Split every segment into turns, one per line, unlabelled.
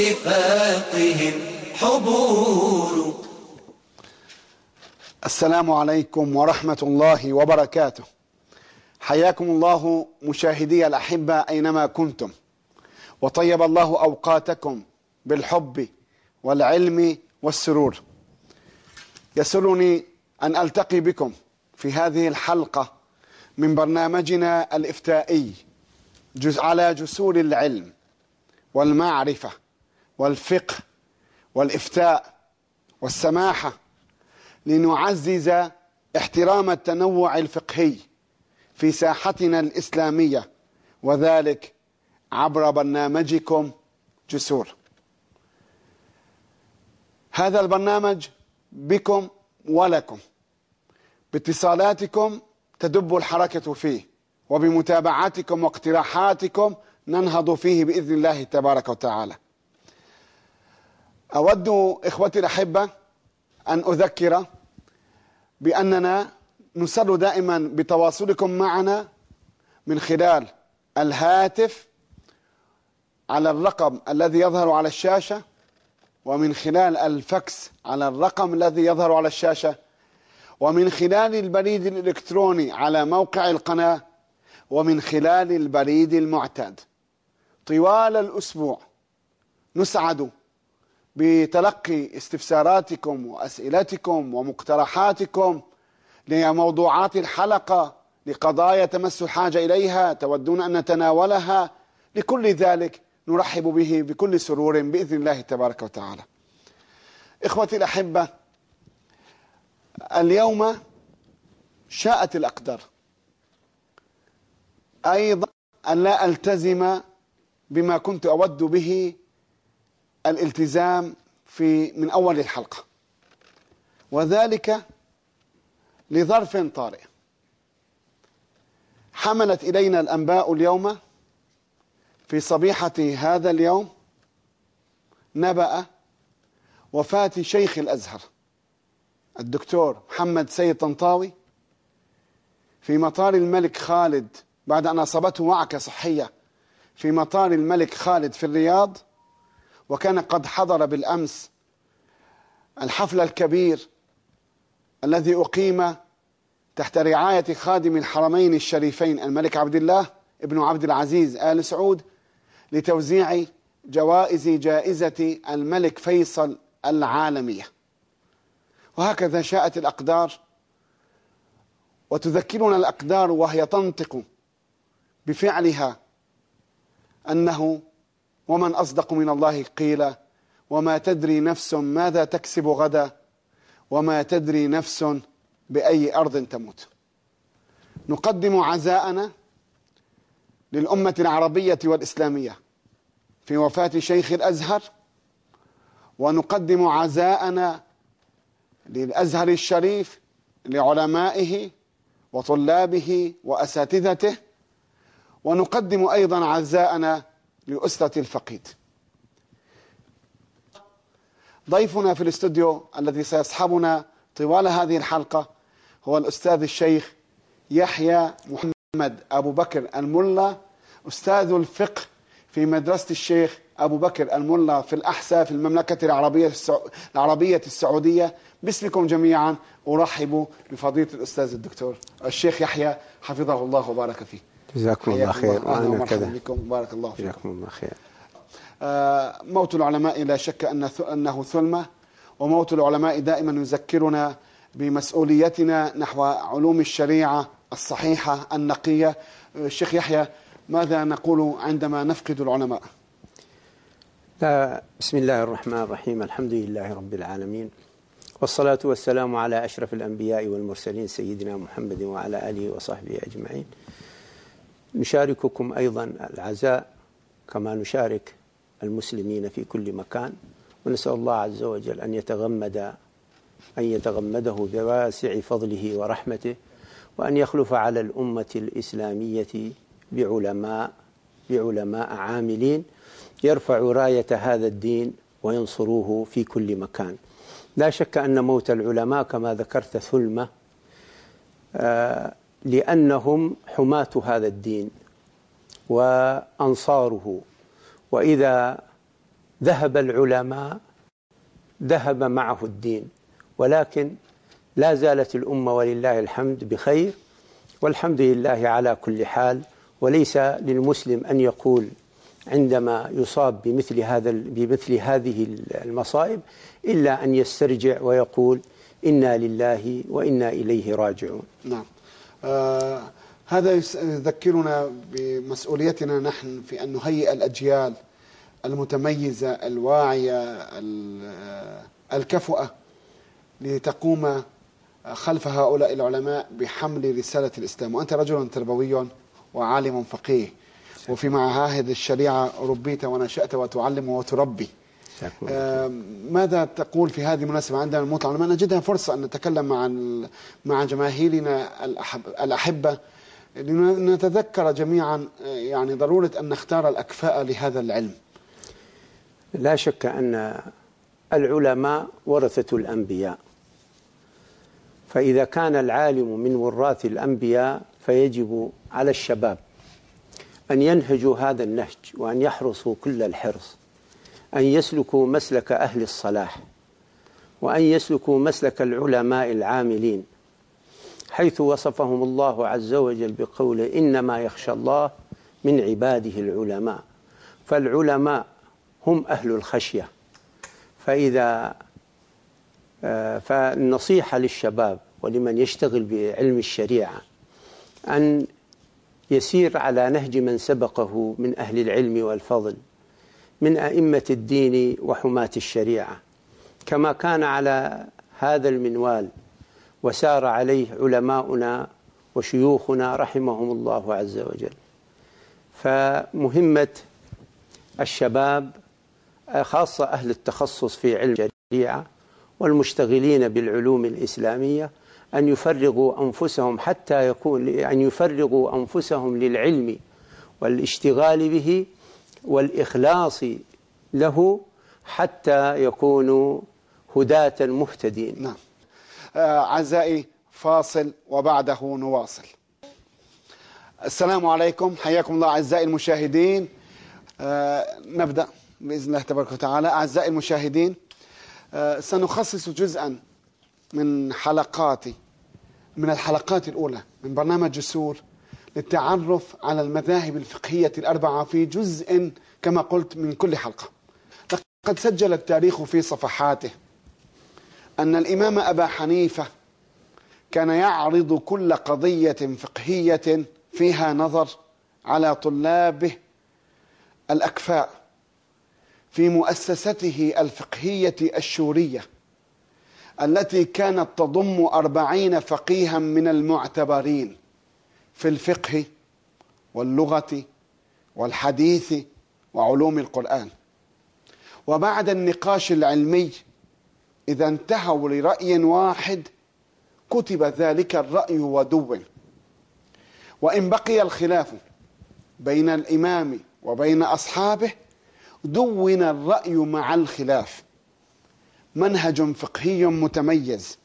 اتفاقهم حبور.
السلام عليكم ورحمة الله وبركاته. حياكم الله مشاهدي الأحبة أينما كنتم. وطيب الله أوقاتكم بالحب والعلم والسرور. يسرني أن ألتقي بكم في هذه الحلقة من برنامجنا الإفتائي على جسور العلم والمعرفة. والفقه والإفتاء والسماحة لنعزز احترام التنوع الفقهي في ساحتنا الإسلامية وذلك عبر برنامجكم جسور. هذا البرنامج بكم ولكم. باتصالاتكم تدب الحركة فيه وبمتابعاتكم واقتراحاتكم ننهض فيه بإذن الله تبارك وتعالى. أود إخوتي الأحبة أن أذكر بأننا نسر دائما بتواصلكم معنا من خلال الهاتف على الرقم الذي يظهر على الشاشة ومن خلال الفكس على الرقم الذي يظهر على الشاشة ومن خلال البريد الإلكتروني على موقع القناة ومن خلال البريد المعتاد. طوال الأسبوع نسعد بتلقي استفساراتكم وأسئلتكم ومقترحاتكم لموضوعات الحلقة لقضايا تمس الحاجة إليها تودون أن نتناولها. لكل ذلك نرحب به بكل سرور بإذن الله تبارك وتعالى. إخوتي الأحبة اليوم شاءت الأقدار. أيضا أن لا ألتزم بما كنت أود به الالتزام في من أول الحلقة. وذلك لظرف طارئ. حملت إلينا الأنباء اليوم في صبيحة هذا اليوم نبأ وفاة شيخ الأزهر الدكتور محمد سيد طنطاوي في مطار الملك خالد بعد أن أصابته وعكة صحية في مطار الملك خالد في الرياض. وكان قد حضر بالأمس الحفل الكبير الذي أقيم تحت رعاية خادم الحرمين الشريفين الملك عبد الله ابن عبد العزيز آل سعود لتوزيع جوائز جائزة الملك فيصل العالمية. وهكذا شاءت الأقدار وتذكرنا الأقدار وهي تنطق بفعلها أنه ومن أصدق من الله قيل وما تدري نفس ماذا تكسب غدا وما تدري نفس بأي أرض تموت. نقدم عزاءنا للأمة العربية والإسلامية في وفاة شيخ الأزهر ونقدم عزاءنا للأزهر الشريف لعلمائه وطلابه وأساتذته ونقدم أيضا عزاءنا لأسرة الفقيد. ضيفنا في الاستوديو الذي سيصحبنا طوال هذه الحلقة هو الأستاذ الشيخ يحيى محمد أبو بكر الملا أستاذ الفقه في مدرسة الشيخ أبو بكر الملا في الأحساء في المملكة العربية العربية السعودية. باسمكم جميعا أرحب بفضيلة الأستاذ الدكتور الشيخ يحيى حفظه الله وبارك فيه.
جزاكم الله خير.
وأنا كذا بكم. بارك الله فيكم.
جزاكم الله خير.
آه موت العلماء لا شك أن أنه ثلمة وموت العلماء دائما يذكرنا بمسؤوليتنا نحو علوم الشريعة الصحيحة النقية. الشيخ يحيى ماذا نقول عندما نفقد العلماء؟
لا بسم الله الرحمن الرحيم. الحمد لله رب العالمين والصلاة والسلام على أشرف الأنبياء والمرسلين سيدنا محمد وعلى آله وصحبه أجمعين. نشارككم أيضا العزاء كما نشارك المسلمين في كل مكان ونسأل الله عز وجل أن يتغمد أن يتغمده بواسع فضله ورحمته وأن يخلف على الأمة الإسلامية بعلماء بعلماء عاملين يرفع راية هذا الدين وينصروه في كل مكان. لا شك أن موت العلماء كما ذكرت ثلمة آه لأنهم حماة هذا الدين وأنصاره. وإذا ذهب العلماء ذهب معه الدين. ولكن لا زالت الأمة ولله الحمد بخير والحمد لله على كل حال. وليس للمسلم أن يقول عندما يصاب بمثل هذا بمثل هذه المصائب إلا أن يسترجع ويقول إنا لله وإنا إليه راجعون.
نعم. هذا يذكرنا بمسؤوليتنا نحن في أن نهيئ الأجيال المتميزة الواعية الكفؤة لتقوم خلف هؤلاء العلماء بحمل رسالة الإسلام. وأنت رجل تربوي وعالم فقيه وفي معاهد الشريعة ربيت ونشأت وتعلم وتربي. ماذا تقول في هذه المناسبة عندنا الموت العلماء نجدها فرصة أن نتكلم مع مع جماهيرنا الأحبة لنتذكر جميعا يعني ضرورة أن نختار الأكفاء لهذا العلم.
لا شك أن العلماء ورثة الأنبياء. فإذا كان العالم من وراث الأنبياء فيجب على الشباب أن ينهجوا هذا النهج وأن يحرصوا كل الحرص. أن يسلكوا مسلك أهل الصلاح وأن يسلكوا مسلك العلماء العاملين حيث وصفهم الله عز وجل بقوله إنما يخشى الله من عباده العلماء فالعلماء هم أهل الخشية. فإذا آه، فالنصيحة للشباب ولمن يشتغل بعلم الشريعة أن يسير على نهج من سبقه من أهل العلم والفضل. من أئمة الدين وحماة الشريعة. كما كان على هذا المنوال وسار عليه علماؤنا وشيوخنا رحمهم الله عز وجل. فمهمة الشباب خاصة أهل التخصص في علم الشريعة والمشتغلين بالعلوم الإسلامية أن يفرغوا أنفسهم حتى يكون أن يفرغوا أنفسهم للعلم والاشتغال به والإخلاص له حتى يكونوا هداة مهتدين.
نعم. آه، أعزائي فاصل وبعده نواصل. السلام عليكم. حياكم الله أعزائي المشاهدين. آه، نبدأ بإذن الله تبارك وتعالى. أعزائي المشاهدين آه، سنخصص جزءا من حلقاتي من الحلقات الأولى من برنامج السور للتعرف على المذاهب الفقهية الأربعة في جزء كما قلت من كل حلقة. لقد سجل التاريخ في صفحاته أن الإمام أبا حنيفة كان يعرض كل قضية فقهية فيها نظر على طلابه الأكفاء في مؤسسته الفقهية الشورية التي كانت تضم أربعين فقيها من المعتبرين. في الفقه واللغة والحديث وعلوم القرآن. وبعد النقاش العلمي إذا انتهوا لرأي واحد كتب ذلك الرأي ودون وإن بقي الخلاف بين الإمام وبين أصحابه دون الرأي مع الخلاف. منهج فقهي متميز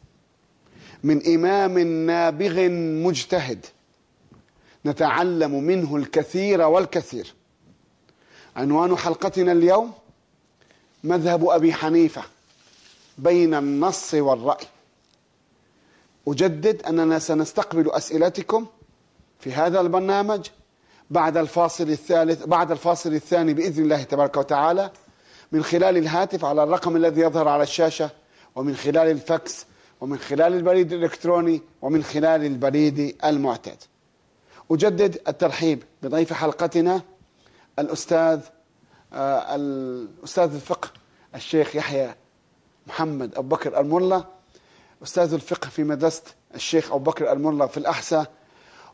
من إمام نابغ مجتهد. نتعلم منه الكثير والكثير. عنوان حلقتنا اليوم مذهب أبي حنيفة بين النص والرأي. أجدد أننا سنستقبل أسئلتكم في هذا البرنامج بعد الفاصل الثالث بعد الفاصل الثاني بإذن الله تبارك وتعالى من خلال الهاتف على الرقم الذي يظهر على الشاشة ومن خلال الفاكس ومن خلال البريد الإلكتروني ومن خلال البريد المعتاد. أجدد الترحيب بضيف حلقتنا الأستاذ آه الأستاذ الفقه الشيخ يحيى محمد أبو بكر الملا أستاذ الفقه في مدرسة الشيخ أبو بكر الملا في الأحساء.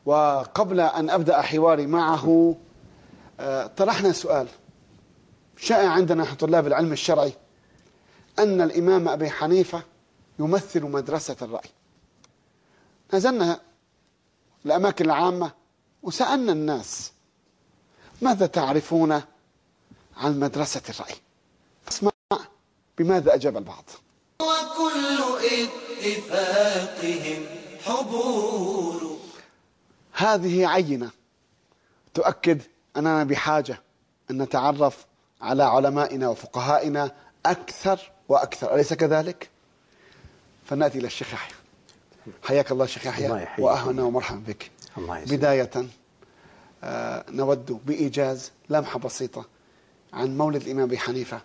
وقبل أن أبدأ حواري معه آه، طرحنا سؤال شائع عندنا نحن طلاب العلم الشرعي أن الإمام أبي حنيفة يمثل مدرسة الرأي. نزلنا الأماكن العامة وسألنا الناس ماذا تعرفون عن مدرسة الرأي اسمع بماذا أجاب البعض
وكل اتفاقهم حبور
هذه عينة تؤكد أننا بحاجة أن نتعرف على علمائنا وفقهائنا أكثر وأكثر أليس كذلك؟ فنأتي إلى الشيخ يحيى حياك الله شيخ
الله
يحيى
يحييك.
وأهلا ومرحبا بك. بداية آه، نود بإيجاز لمحة بسيطة عن مولد الإمام أبي حنيفة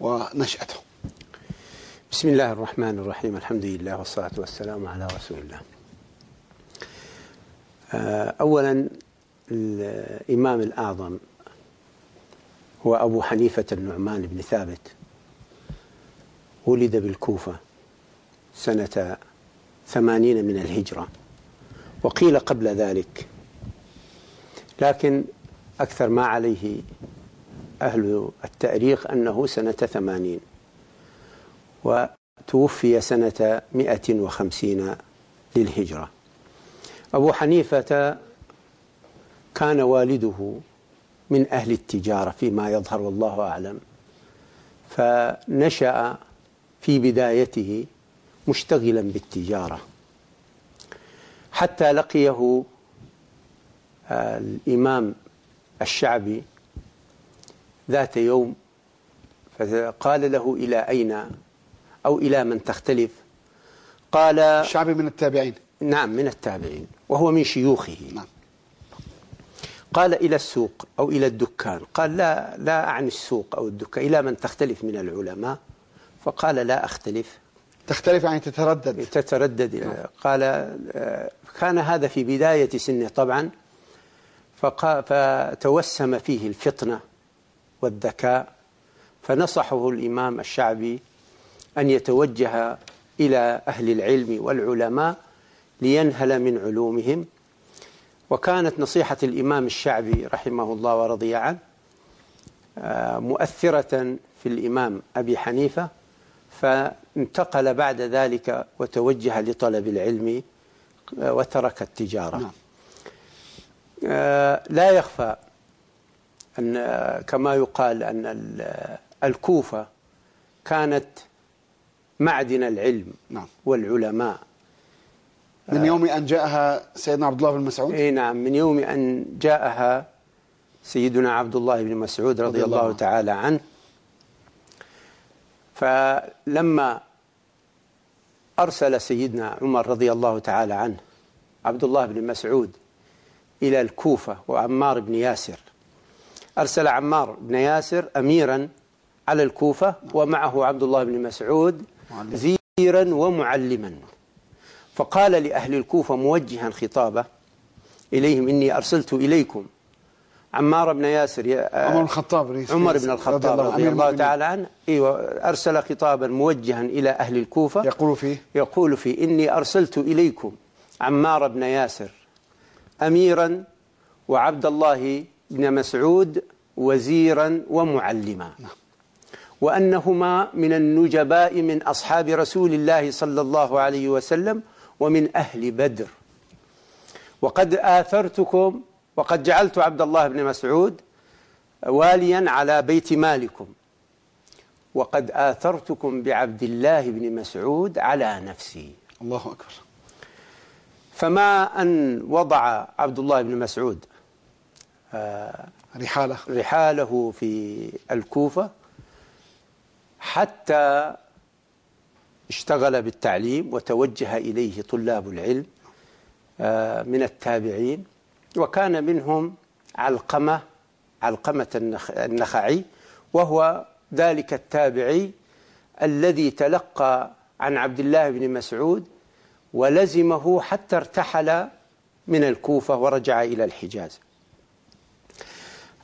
ونشأته.
بسم الله الرحمن الرحيم. الحمد لله والصلاة والسلام على رسول الله. آه، أولا الإمام الأعظم هو أبو حنيفة النعمان بن ثابت. ولد بالكوفة سنة ثمانين من الهجرة. وقيل قبل ذلك. لكن أكثر ما عليه أهل التأريخ أنه سنة ثمانين وتوفي سنة 150 للهجرة. أبو حنيفة كان والده من أهل التجارة فيما يظهر والله أعلم فنشأ في بدايته مشتغلا بالتجارة. حتى لقيه آه، الإمام الشعبي ذات يوم فقال له إلى أين أو إلى من تختلف؟ قال
الشعبي من التابعين.
نعم من التابعين وهو من شيوخه.
نعم.
قال إلى السوق أو إلى الدكان. قال لا لا أعني السوق أو الدكان إلى من تختلف من العلماء؟ فقال لا أختلف.
تختلف يعني تتردد.
تتردد. قال آه، كان هذا في بداية سنه طبعا فتوسم فيه الفطنة والذكاء فنصحه الإمام الشعبي أن يتوجه إلى أهل العلم والعلماء لينهل من علومهم. وكانت نصيحة الإمام الشعبي رحمه الله ورضي عنه آه، مؤثرة في الإمام أبي حنيفة فانتقل بعد ذلك وتوجه لطلب العلم آه، وترك التجارة.
نعم.
آه، لا يخفى أن آه، كما يقال أن ال- الكوفة كانت معدن العلم
نعم.
والعلماء.
من يوم أن جاءها سيدنا عبد الله بن مسعود؟
اي نعم. من يوم أن جاءها سيدنا عبد الله بن مسعود رضي
رضي الله
الله. تعالى عنه فلما أرسل سيدنا عمر رضي الله تعالى عنه عبد الله بن مسعود إلى الكوفة وعمار بن ياسر أرسل عمار بن ياسر اميرا على الكوفة ومعه عبد الله بن مسعود. وزيرا ومعلما فقال لأهل الكوفة موجها خطابه إليهم إني أرسلت إليكم عمار بن ياسر يا-
عمر بن الخطاب رئيس-
عمر بن
رضي
الخطاب رضي الله
المؤمنين.
تعالى عنه. أيوة أرسل خطابا موجها إلى أهل الكوفة.
يقول فيه
يقول فيه إني أرسلت إليكم عمار بن ياسر أميرا وعبد الله بن مسعود وزيرا ومعلما. وأنهما من النجباء من أصحاب رسول الله صلى الله عليه وسلم ومن أهل بدر. وقد آثرتكم وقد جعلت عبد الله بن مسعود واليا على بيت مالكم. وقد آثرتكم بعبد الله بن مسعود على نفسي.
الله أكبر.
فما أن وضع عبد الله بن مسعود
رحالة.
رحاله في الكوفة حتى اشتغل بالتعليم وتوجه إليه طلاب العلم آه، من التابعين. وكان منهم علقمة علقمة النخ- النخعي وهو ذلك التابعي الذي تلقى عن عبد الله بن مسعود ولزمه حتى ارتحل من الكوفة ورجع إلى الحجاز.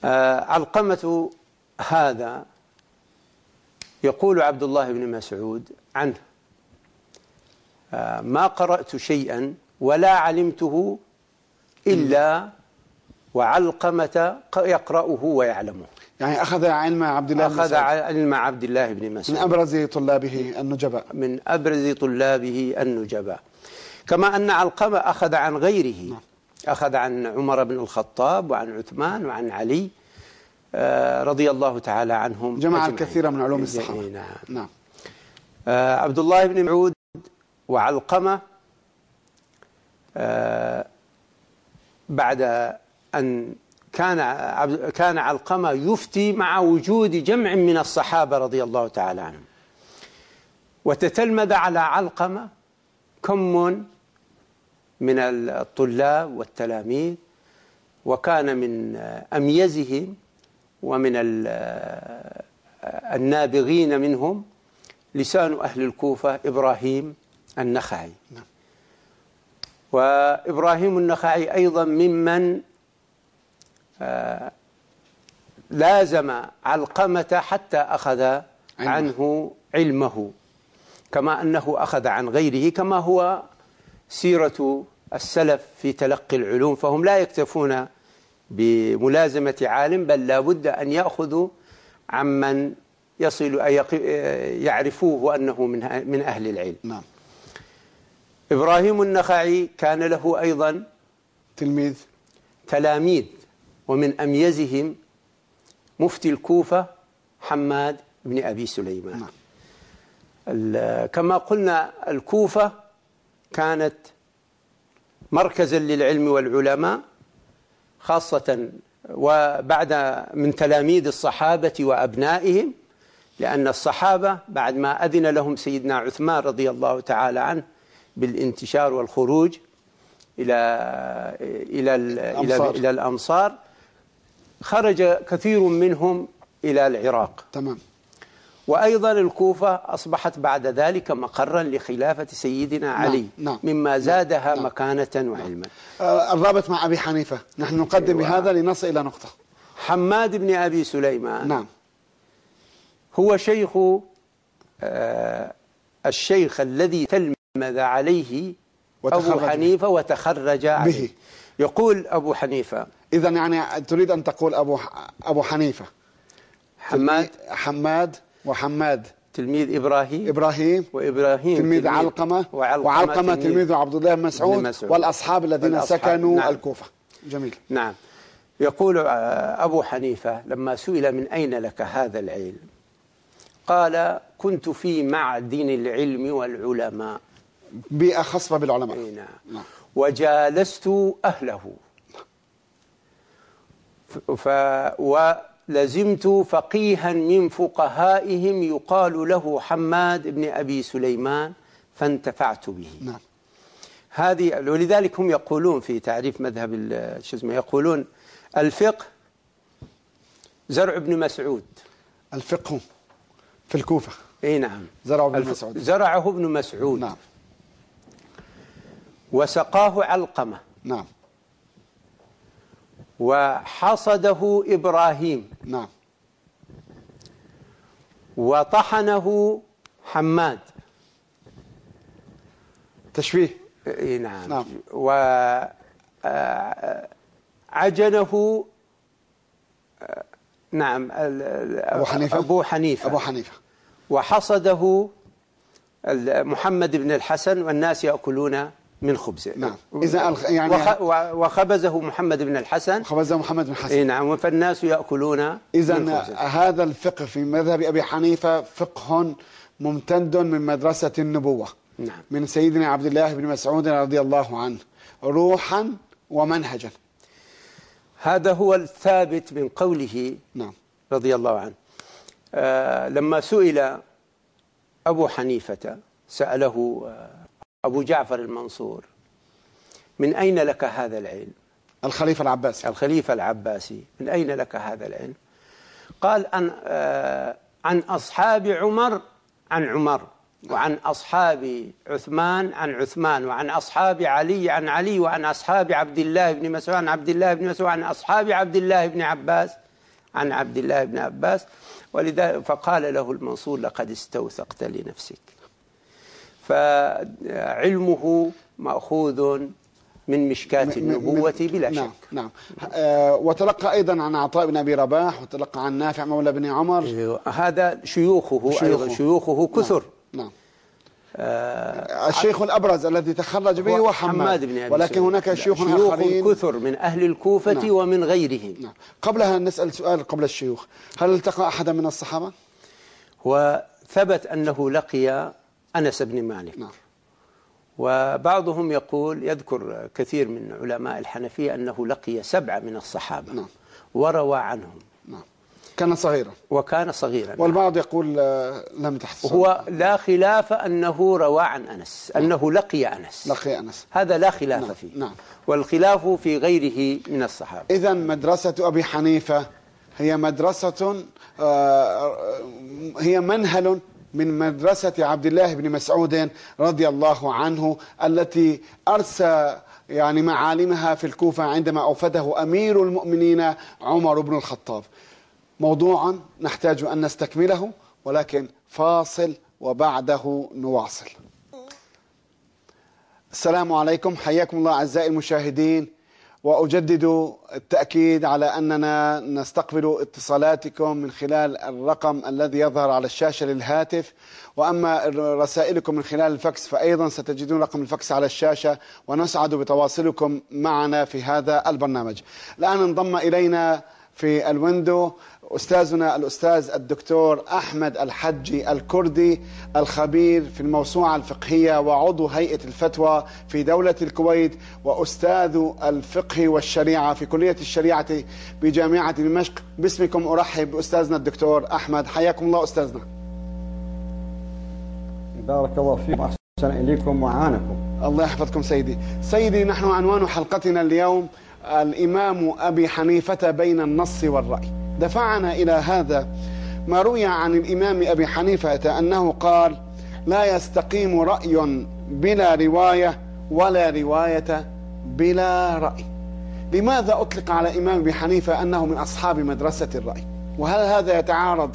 آه، علقمة هذا يقول عبد الله بن مسعود عنه آه، ما قرأت شيئا ولا علمته إلا وعلقمة يقرأه ويعلمه.
يعني أخذ علم عبد الله بن
أخذ علم عبد الله بن
من
مسعود
أبرز طلابه النجباء.
من أبرز طلابه النجباء. كما أن علقمة أخذ عن غيره. أخذ عن عمر بن الخطاب وعن عثمان وعن علي آه، رضي الله تعالى عنهم
جمع. الكثير من علوم الصحابة.
نعم.
نعم.
آه، عبد الله بن مسعود وعلقمة آه، بعد أن كان كان علقمة يفتي مع وجود جمع من الصحابة رضي الله تعالى عنهم وتتلمذ على علقمة كم من الطلاب والتلاميذ وكان من أميزهم ومن ال- النابغين منهم لسان أهل الكوفة إبراهيم النخعي
نعم.
وإبراهيم النخعي أيضا ممن آه، لازم علقمة حتى أخذ عنه علمه كما أنه أخذ عن غيره كما هو سيرة السلف في تلقي العلوم فهم لا يكتفون بملازمة عالم بل لا بد أن يأخذوا عمن يصل يق- يعرفوه أنه من من أهل العلم.
نعم.
إبراهيم النخعي كان له أيضا
تلميذ
تلاميذ ومن أميزهم مفتي الكوفة حماد بن أبي سليمان
نعم.
كما قلنا الكوفة كانت مركزا للعلم والعلماء خاصة وبعد من تلاميذ الصحابة وأبنائهم لأن الصحابة بعد ما أذن لهم سيدنا عثمان رضي الله تعالى عنه بالانتشار والخروج إلى إلى ال- إلى
الأمصار.
إلى الأمصار. خرج كثير منهم إلى العراق.
تمام.
وأيضا الكوفة أصبحت بعد ذلك مقرا لخلافة سيدنا علي
نعم.
مما زادها
نعم.
مكانة وعلما.
آه، الرابط مع أبي حنيفة. نحن نقدم
أيوة.
بهذا لنصل إلى نقطة.
حماد بن أبي سليمان.
نعم.
هو شيخ آه، الشيخ الذي تلمذ عليه أبو
به.
حنيفة وتخرج عليه. يقول أبو حنيفة.
إذا يعني تريد أن تقول أبو أبو حنيفة.
حماد.
حماد وحماد.
تلميذ إبراهيم.
إبراهيم.
وإبراهيم
تلميذ علقمة. وعلقمة تلميذ عبد الله مسعود
مسعود.
والأصحاب الذين
والأصحاب،
سكنوا
نعم.
الكوفة. جميل.
نعم. يقول آه، أبو حنيفة لما سئل من أين لك هذا العلم؟ قال كنت في معدن العلم والعلماء.
بيئة خصبة بالعلماء.
نعم.
نعم.
وجالست أهله. ف- ولزمت فقيها من فقهائهم يقال له حماد بن أبي سليمان فانتفعت به.
نعم.
هذه ولذلك هم يقولون في تعريف مذهب شو اسمه يقولون الفقه زرع ابن مسعود.
الفقه في الكوفة.
إي نعم.
زرع ابن مسعود.
زرعه ابن مسعود.
نعم.
وسقاه علقمة.
نعم.
وحصده إبراهيم.
نعم.
وطحنه حماد.
تشبيه.
نعم,
نعم.
و آه، آه، نعم
أبو حنيفة؟
أبو حنيفة.
أبو حنيفة.
وحصده محمد بن الحسن والناس يأكلون من خبزه.
نعم. إذا يعني-
وخ- وخبزه محمد بن الحسن.
خبز محمد بن حسن.
اي نعم. فالناس يأكلون
إذا
خبزه.
هذا الفقه في مذهب أبي حنيفة فقه ممتد من مدرسة النبوة.
نعم.
من سيدنا عبد الله بن مسعود رضي الله عنه. روحا ومنهجا.
هذا هو الثابت من قوله
نعم.
رضي الله عنه. آه لما سئل أبو حنيفة سأله آه أبو جعفر المنصور. من أين لك هذا العلم؟
الخليفة العباسي.
الخليفة العباسي. من أين لك هذا العلم؟ قال عن, آه عن أصحاب عمر عن عمر وعن أصحاب عثمان عن عثمان وعن أصحاب علي عن علي وعن أصحاب عبد الله بن مسعود عن عبد الله بن مسعود عن أصحاب عبد الله بن عباس عن عبد الله بن عباس. ولذا فقال له المنصور لقد استوثقت لنفسك. فعلمه مأخوذ من
من-
النبوة بلا
نعم
شك
نعم آه وتلقى أيضا عن عطاء بن أبي رباح وتلقى عن نافع مولى بن عمر
أيوة. هذا شيوخه
شيوخه.
أيضا شيوخه كثر
نعم
آه
الشيخ الأبرز الذي تخرج به هو حماد
بن أبي
ولكن. هناك شيوخ آخرين
كثر من أهل الكوفة
نعم.
ومن غيرهم
نعم قبلها نسأل سؤال قبل الشيوخ هل التقى أحدا من الصحابة؟
وثبت أنه لقي أنس بن مالك.
نعم.
وبعضهم يقول يذكر كثير من علماء الحنفية أنه لقي سبعة من الصحابة.
نعم.
وروى عنهم.
نعم. كان صغيرا.
وكان صغيرا.
والبعض يقول آه، لم تحت
هو لا خلاف أنه روى عن أنس أنه لقي أنس.
لقي أنس.
هذا لا خلاف
نعم،
فيه.
نعم.
والخلاف في غيره من الصحابة.
إذا مدرسة أبي حنيفة هي مدرسة آه، هي منهل من مدرسة عبد الله بن مسعود رضي الله عنه التي أرسى يعني معالمها في الكوفة عندما أوفده أمير المؤمنين عمر بن الخطاب. موضوعا نحتاج أن نستكمله ولكن فاصل وبعده نواصل. السلام عليكم حياكم الله أعزائي المشاهدين. وأجدد التأكيد على أننا نستقبل اتصالاتكم من خلال الرقم الذي يظهر على الشاشة للهاتف. وأما رسائلكم من خلال الفكس فأيضا ستجدون رقم الفكس على الشاشة ونسعد بتواصلكم معنا في هذا البرنامج. الآن انضم إلينا في ال window أستاذنا الأستاذ الدكتور أحمد الحجي الكردي الخبير في الموسوعة الفقهية وعضو هيئة الفتوى في دولة الكويت وأستاذ الفقه والشريعة في كلية الشريعة بجامعة دمشق. باسمكم أرحب بأستاذنا الدكتور أحمد. حياكم الله أستاذنا.
بارك الله فيكم. أحسن إليكم وعانكم
الله يحفظكم سيدي. سيدي نحن عنوان حلقتنا اليوم الإمام أبي حنيفة بين النص والرأي. دفعنا إلى هذا ما روي عن الإمام أبي حنيفة أنه قال لا يستقيم رأي بلا رواية ولا رواية بلا رأي. لماذا أطلق على إمام أبي حنيفة أنه من أصحاب مدرسة الرأي؟ وهل هذا يتعارض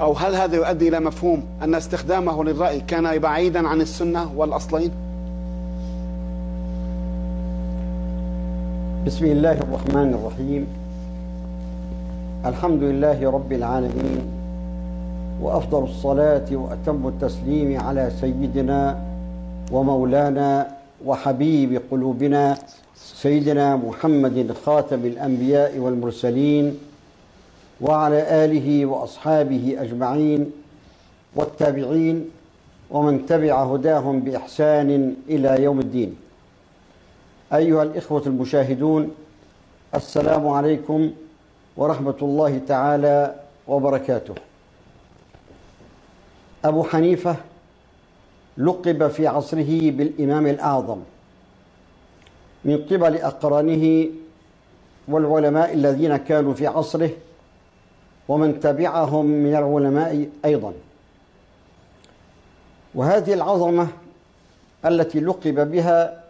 أو هل هذا يؤدي إلى مفهوم أن استخدامه للرأي كان بعيدا عن السنة والأصلين؟
بسم الله الرحمن الرحيم. الحمد لله رب العالمين وأفضل الصلاة وأتم التسليم على سيدنا ومولانا وحبيب قلوبنا سيدنا محمد خاتم الأنبياء والمرسلين وعلى آله وأصحابه أجمعين والتابعين ومن تبع هداهم بإحسان إلى يوم الدين. أيها الإخوة المشاهدون السلام عليكم ورحمة الله تعالى وبركاته. أبو حنيفة لقب في عصره بالإمام الأعظم. من قبل أقرانه والعلماء الذين كانوا في عصره ومن تبعهم من العلماء أيضا. وهذه العظمة التي لقب بها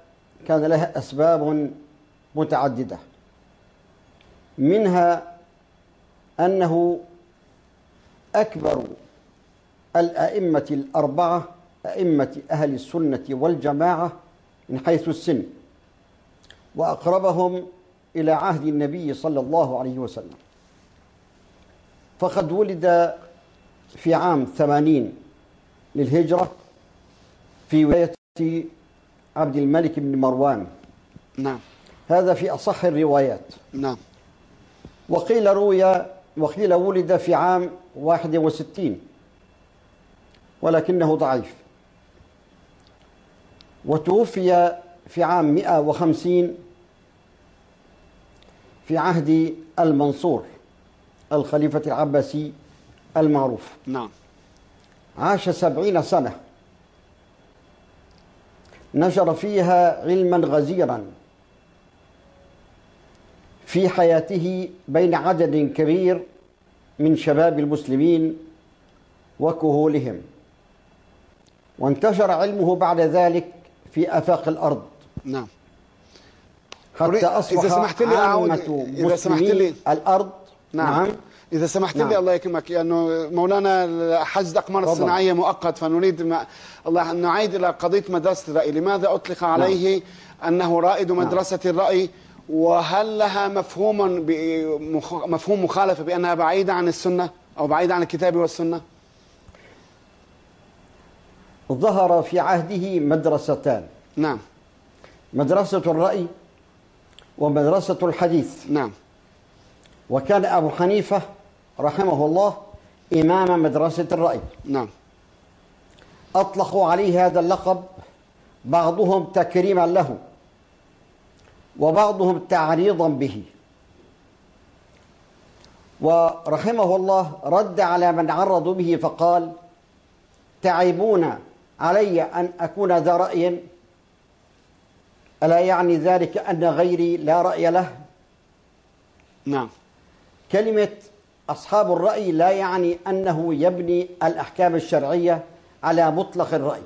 كان لها أسباب متعددة. منها أنه أكبر الأئمة الأربعة أئمة أهل السنة والجماعة من حيث السن وأقربهم إلى عهد النبي صلى الله عليه وسلم. فقد ولد في عام ثمانين للهجرة في ولاية عبد الملك بن مروان.
نعم.
هذا في أصح الروايات.
نعم.
وقيل روي وقيل ولد في عام واحد وستين. ولكنه ضعيف. وتوفي في عام مئة وخمسين في عهد المنصور الخليفة العباسي المعروف.
نعم.
عاش سبعين سنة. نشر فيها علما غزيرا في حياته بين عدد كبير من شباب المسلمين وكهولهم. وانتشر علمه بعد ذلك في آفاق الأرض.
نعم.
حتى أصبح
إذا سمحت لي إذا سمحت
مسلمي
لي.
الأرض.
نعم,
نعم.
إذا سمحت
نعم.
لي الله يكرمك لأنه مولانا حجز الأقمار. الصناعية مؤقت فنريد ما الله أن نعيد إلى قضية مدرسة الرأي. لماذا أطلق
نعم.
عليه أنه رائد مدرسة الرأي؟ وهل لها مفهوم بمخ- مفهوم مخالفة بأنها بعيدة عن السنة أو بعيدة عن الكتاب والسنة؟
ظهر في عهده مدرستان.
نعم.
مدرسة الرأي ومدرسة الحديث.
نعم.
وكان أبو حنيفة رحمه الله إمام مدرسة الرأي.
نعم.
أطلقوا عليه هذا اللقب بعضهم تكريما له وبعضهم تعريضا به. ورحمه الله رد على من عرضوا به فقال تعيبون علي أن أكون ذا رأي؟ ألا يعني ذلك أن غيري لا رأي له؟
نعم.
كلمة أصحاب الرأي لا يعني أنه يبني الأحكام الشرعية على مطلق الرأي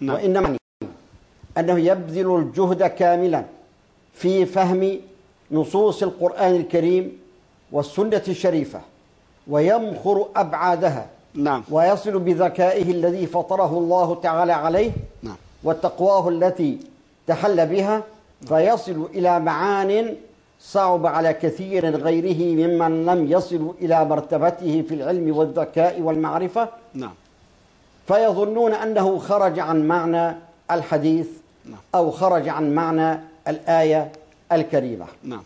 نعم.
وإنما يعني أنه يبذل الجهد كاملا في فهم نصوص القرآن الكريم والسنة الشريفة ويمخر أبعادها
نعم.
ويصل بذكائه الذي فطره الله تعالى عليه
نعم.
وتقواه التي تحل بها فيصل إلى معان صعب على كثير غيره ممن لم يصلوا إلى مرتبته في العلم والذكاء والمعرفة.
نعم.
فيظنون أنه خرج عن معنى الحديث
نعم.
أو خرج عن معنى الآية الكريمة.
نعم.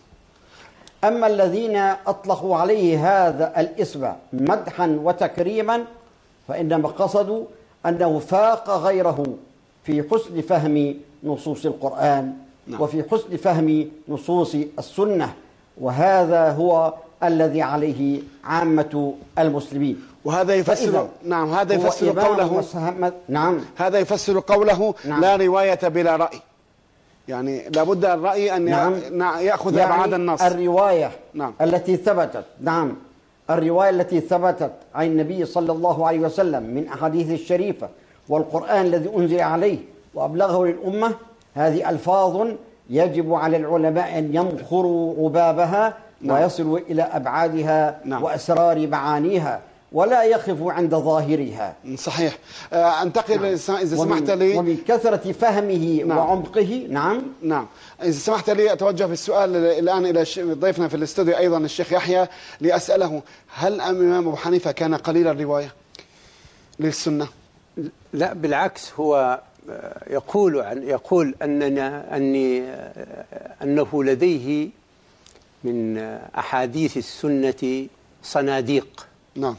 أما الذين أطلقوا عليه هذا الاسم مدحا وتكريما فإنما قصدوا أنه فاق غيره في حسن فهم نصوص القرآن.
نعم.
وفي حسن فهم نصوص السنة وهذا هو الذي عليه عامة المسلمين
وهذا يفسر نعم هذا يفسر قوله
نعم
هذا يفسر قوله
نعم.
لا رواية بلا رأي يعني لابد الرأي أن
نعم.
يأخذ أبعاد النص
الرواية
نعم.
التي ثبتت نعم الرواية التي ثبتت عن النبي صلى الله عليه وسلم من أحاديث الشريفة والقرآن الذي أنزل عليه وأبلغه للأمة هذه ألفاظ يجب على العلماء أن يمخروا عبابها
نعم.
ويصلوا إلى أبعادها
نعم.
وأسرار معانيها ولا يقفوا عند ظاهرها.
صحيح. آه، أنتقل إذا
ومن,
سمحت لي.
ومن كثرة فهمه
نعم.
وعمقه نعم.
نعم. إذا سمحت لي أتوجه بالسؤال الآن إلى ضيفنا في الاستوديو أيضا الشيخ يحيى لأسأله هل الإمام أبو حنيفة كان قليل الرواية للسنة؟
لا بالعكس هو يقول عن يقول اننا أني آه، أنه لديه من أحاديث السنة صناديق.
نعم.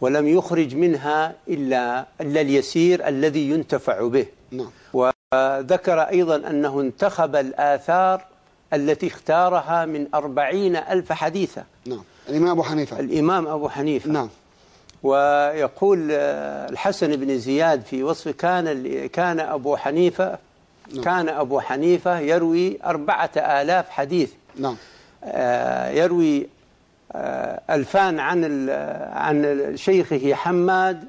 ولم يخرج منها إلا إلا اليسير الذي ينتفع به.
نعم.
وذكر أيضا أنه انتخب الآثار التي اختارها من أربعين ألف حديثا.
نعم. الإمام أبو حنيفة.
الإمام أبو حنيفة.
نعم.
ويقول آه، الحسن بن زياد في وصف كان كان أبو حنيفة
نعم.
كان أبو حنيفة يروي أربعة آلاف حديث.
نعم.
آه، يروي آه، ألفان عن عن شيخه حماد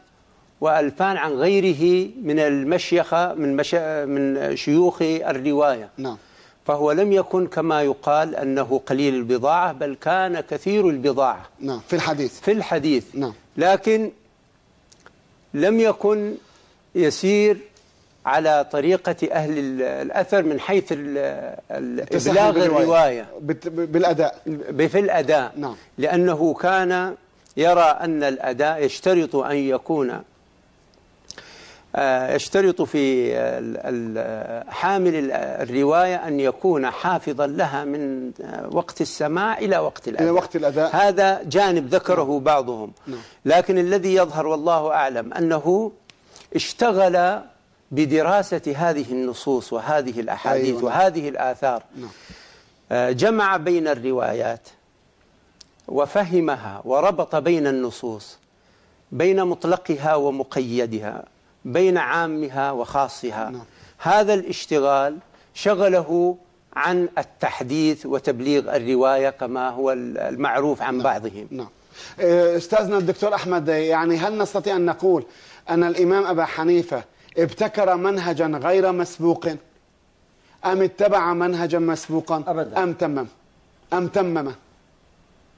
وألفان عن غيره من المشيخة من مشا من شيوخ الرواية.
نعم.
فهو لم يكن كما يقال أنه قليل البضاعة بل كان كثير البضاعة.
نعم. في الحديث.
في الحديث.
نعم.
لكن لم يكن يسير على طريقة أهل ال- الأثر من حيث إبلاغ. الرواية
بالأداء
في الأداء
نعم.
لأنه كان يرى أن الأداء يشترط أن يكون يشترط في ال- ال- حامل ال- الرواية أن يكون حافظا لها من آه، وقت السماع إلى وقت الأداء
إلى وقت الأداء.
هذا جانب ذكره بعضهم
نعم.
لكن الذي يظهر والله أعلم أنه اشتغل بدراسة هذه النصوص وهذه الأحاديث
أيوة.
وهذه الآثار
نعم.
آه، جمع بين الروايات وفهمها وربط بين النصوص بين مطلقها ومقيدها بين عامها وخاصها.
نعم.
هذا الاشتغال شغله عن التحديث وتبليغ الرواية كما هو المعروف عن بعضهم.
نعم. آه، أستاذنا الدكتور أحمد يعني هل نستطيع أن نقول أن الإمام أبا حنيفة ابتكر منهجا غير مسبوق؟ أم اتبع منهجا مسبوقا؟
أبداً.
أم تمم؟ أم تمم؟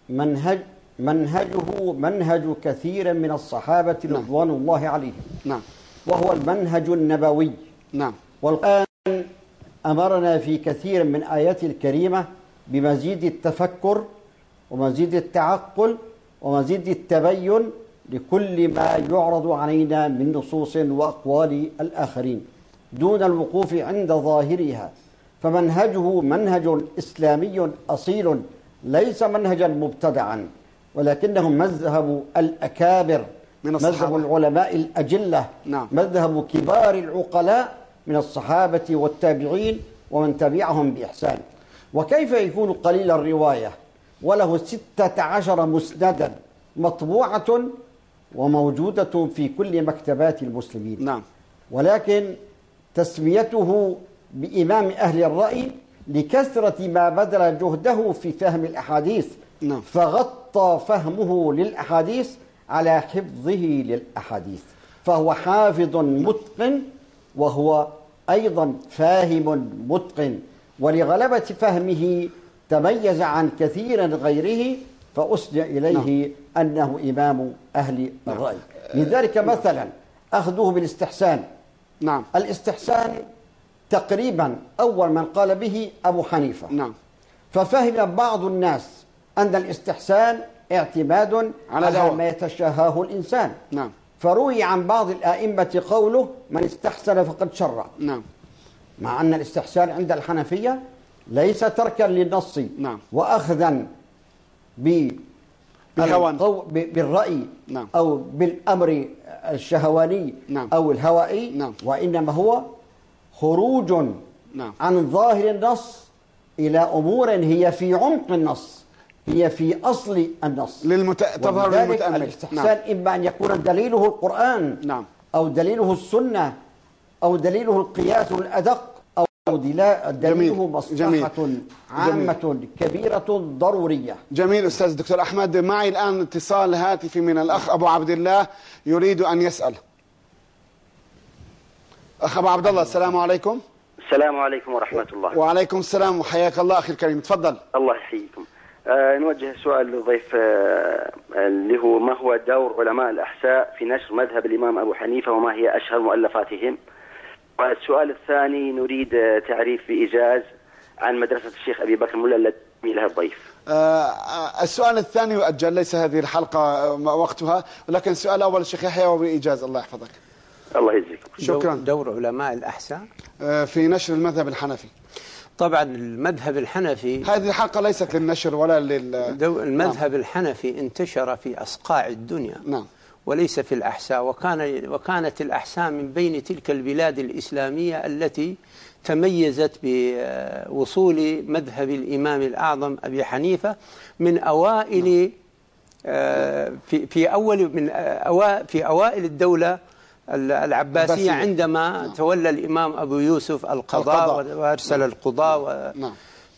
منهج منهجه منهج كثير من الصحابة رضوان الله عليهم.
نعم.
وهو المنهج النبوي.
نعم.
والقرآن أمرنا في كثير من آياته الكريمة بمزيد التفكر ومزيد التعقل ومزيد التبين لكل ما يعرض علينا من نصوص وأقوال الآخرين دون الوقوف عند ظاهرها. فمنهجه منهج إسلامي أصيل ليس منهجا مبتدعا ولكنه مذهب الأكابر.
من
مذهب
الصحابة.
العلماء الأجلة
نعم.
مذهب كبار العقلاء من الصحابة والتابعين ومن تبعهم بإحسان وكيف يكون قليل الرواية وله ستة عشر مسندا مطبوعة وموجودة في كل مكتبات المسلمين
نعم
ولكن تسميته بإمام أهل الرأي لكثرة ما بذل جهده في فهم الأحاديث
نعم.
فغطى فهمه للأحاديث على حفظه للأحاديث. فهو حافظ متقن وهو أيضا فاهم متقن. ولغلبة فهمه تميز عن كثير غيره فأسجى إليه أنه إمام أهل الرأي. لذلك مثلا أخذوه بالاستحسان.
نعم.
الاستحسان تقريبا أول من قال به أبو حنيفة.
نعم.
ففهم بعض الناس أن الاستحسان اعتماد
على
على. ما يتشاهاه الإنسان
نعم
فروي عن بعض الآئمة قوله من استحسن فقد شرع
نعم
مع أن الاستحسان عند الحنفية ليس تركا للنص
نعم.
وأخذا ب- بالرأي
نعم.
أو بالأمر الشهواني
نعم.
أو الهوائي
نعم.
وإنما هو خروج
نعم.
عن ظاهر النص إلى أمور هي في عمق النص هي في أصل النص.
للمت... تظهر للمتأمل.
الاستحسان
نعم.
إما أن يكون دليله القرآن
نعم.
أو دليله السنة أو دليله القياس الأدق أو دليله
جميل.
مصلحة عامة كبيرة ضرورية
جميل. أستاذ الدكتور أحمد معي الآن اتصال هاتفي من الأخ أبو عبد الله يريد أن يسأل. أخ أبو عبد الله السلام عليكم.
السلام عليكم ورحمة الله.
وعليكم السلام وحياك الله أخي الكريم. تفضل.
الله يحييكم. آه نوجه سؤال للضيف آه اللي هو ما هو دور علماء الأحساء في نشر مذهب الإمام أبو حنيفة وما هي أشهر مؤلفاتهم؟ والسؤال الثاني نريد آه تعريف بإيجاز عن مدرسة الشيخ أبي بكر ملا التي لها الضيف.
آه، آه، السؤال الثاني يؤجل ليس هذه الحلقة آه، وقتها ولكن السؤال الأول الشيخ يحيى وبإيجاز الله يحفظك.
الله يجزيكم.
شكرا.
دور, علماء الأحساء؟
آه، في نشر المذهب الحنفي.
طبعا المذهب الحنفي
هذه الحلقة ليست للنشر ولا لل
دو المذهب الحنفي انتشر في أصقاع الدنيا
نعم.
وليس في الأحساء وكان وكانت الأحساء من بين تلك البلاد الإسلامية التي تميزت بوصول مذهب الإمام الأعظم أبي حنيفة من أوائل آه، في في أول من أوا في أوائل الدولة ال- العباسية. عندما تولى الإمام أبو يوسف القضاء
القضاء.
وأرسل القضاء و-
نعم.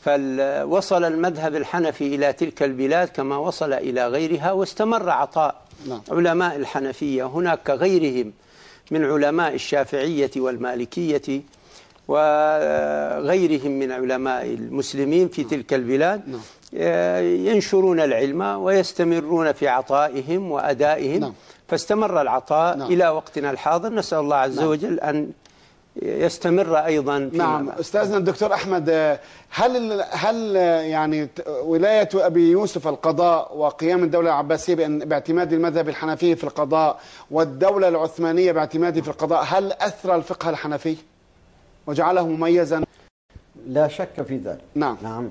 فوصل المذهب الحنفي إلى تلك البلاد كما وصل إلى غيرها واستمر عطاء
نعم.
علماء الحنفية هناك كغيرهم من علماء الشافعية والمالكية وغيرهم من علماء المسلمين في تلك البلاد
نعم.
آه، ينشرون العلم ويستمرون في عطائهم وأدائهم
نعم.
فاستمر العطاء
نعم.
إلى وقتنا الحاضر. نسأل الله عز وجل أن يستمر أيضا فيما
نعم.
بعد.
أستاذنا الدكتور أحمد آه، هل هل يعني ولاية أبي يوسف القضاء وقيام الدولة العباسية بأن- باعتماد المذهب الحنفي في القضاء والدولة العثمانية باعتماده في القضاء هل اثرى الفقه الحنفي؟ وجعله مميزا؟
لا شك في ذلك.
نعم.
نعم.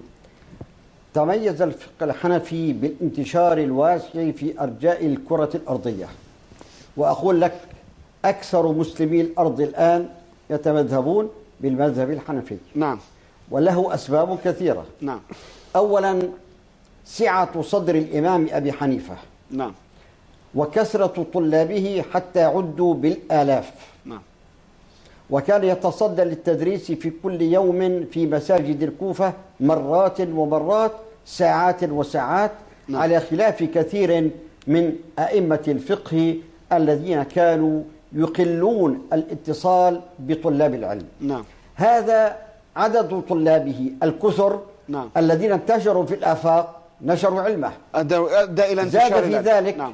تميز الفقه الحنفي بالانتشار الواسع في أرجاء الكرة الأرضية. وأقول لك أكثر مسلمي الأرض الآن يتمذهبون بالمذهب الحنفي.
نعم.
وله أسباب كثيرة.
نعم.
أولا سعة صدر الإمام أبي حنيفة.
نعم.
وكثرة طلابه حتى عدوا بالآلاف.
نعم.
وكان يتصدى للتدريس في كل يوم في مساجد الكوفة مرات ومرات ساعات وساعات
نعم.
على خلاف كثير من أئمة الفقه الذين كانوا يقلون الاتصال بطلاب العلم
نعم
هذا عدد طلابه الكثر
نعم.
الذين انتشروا في الآفاق نشروا علمه
أدى
زاد
انتشار
في
العلم.
ذلك
نعم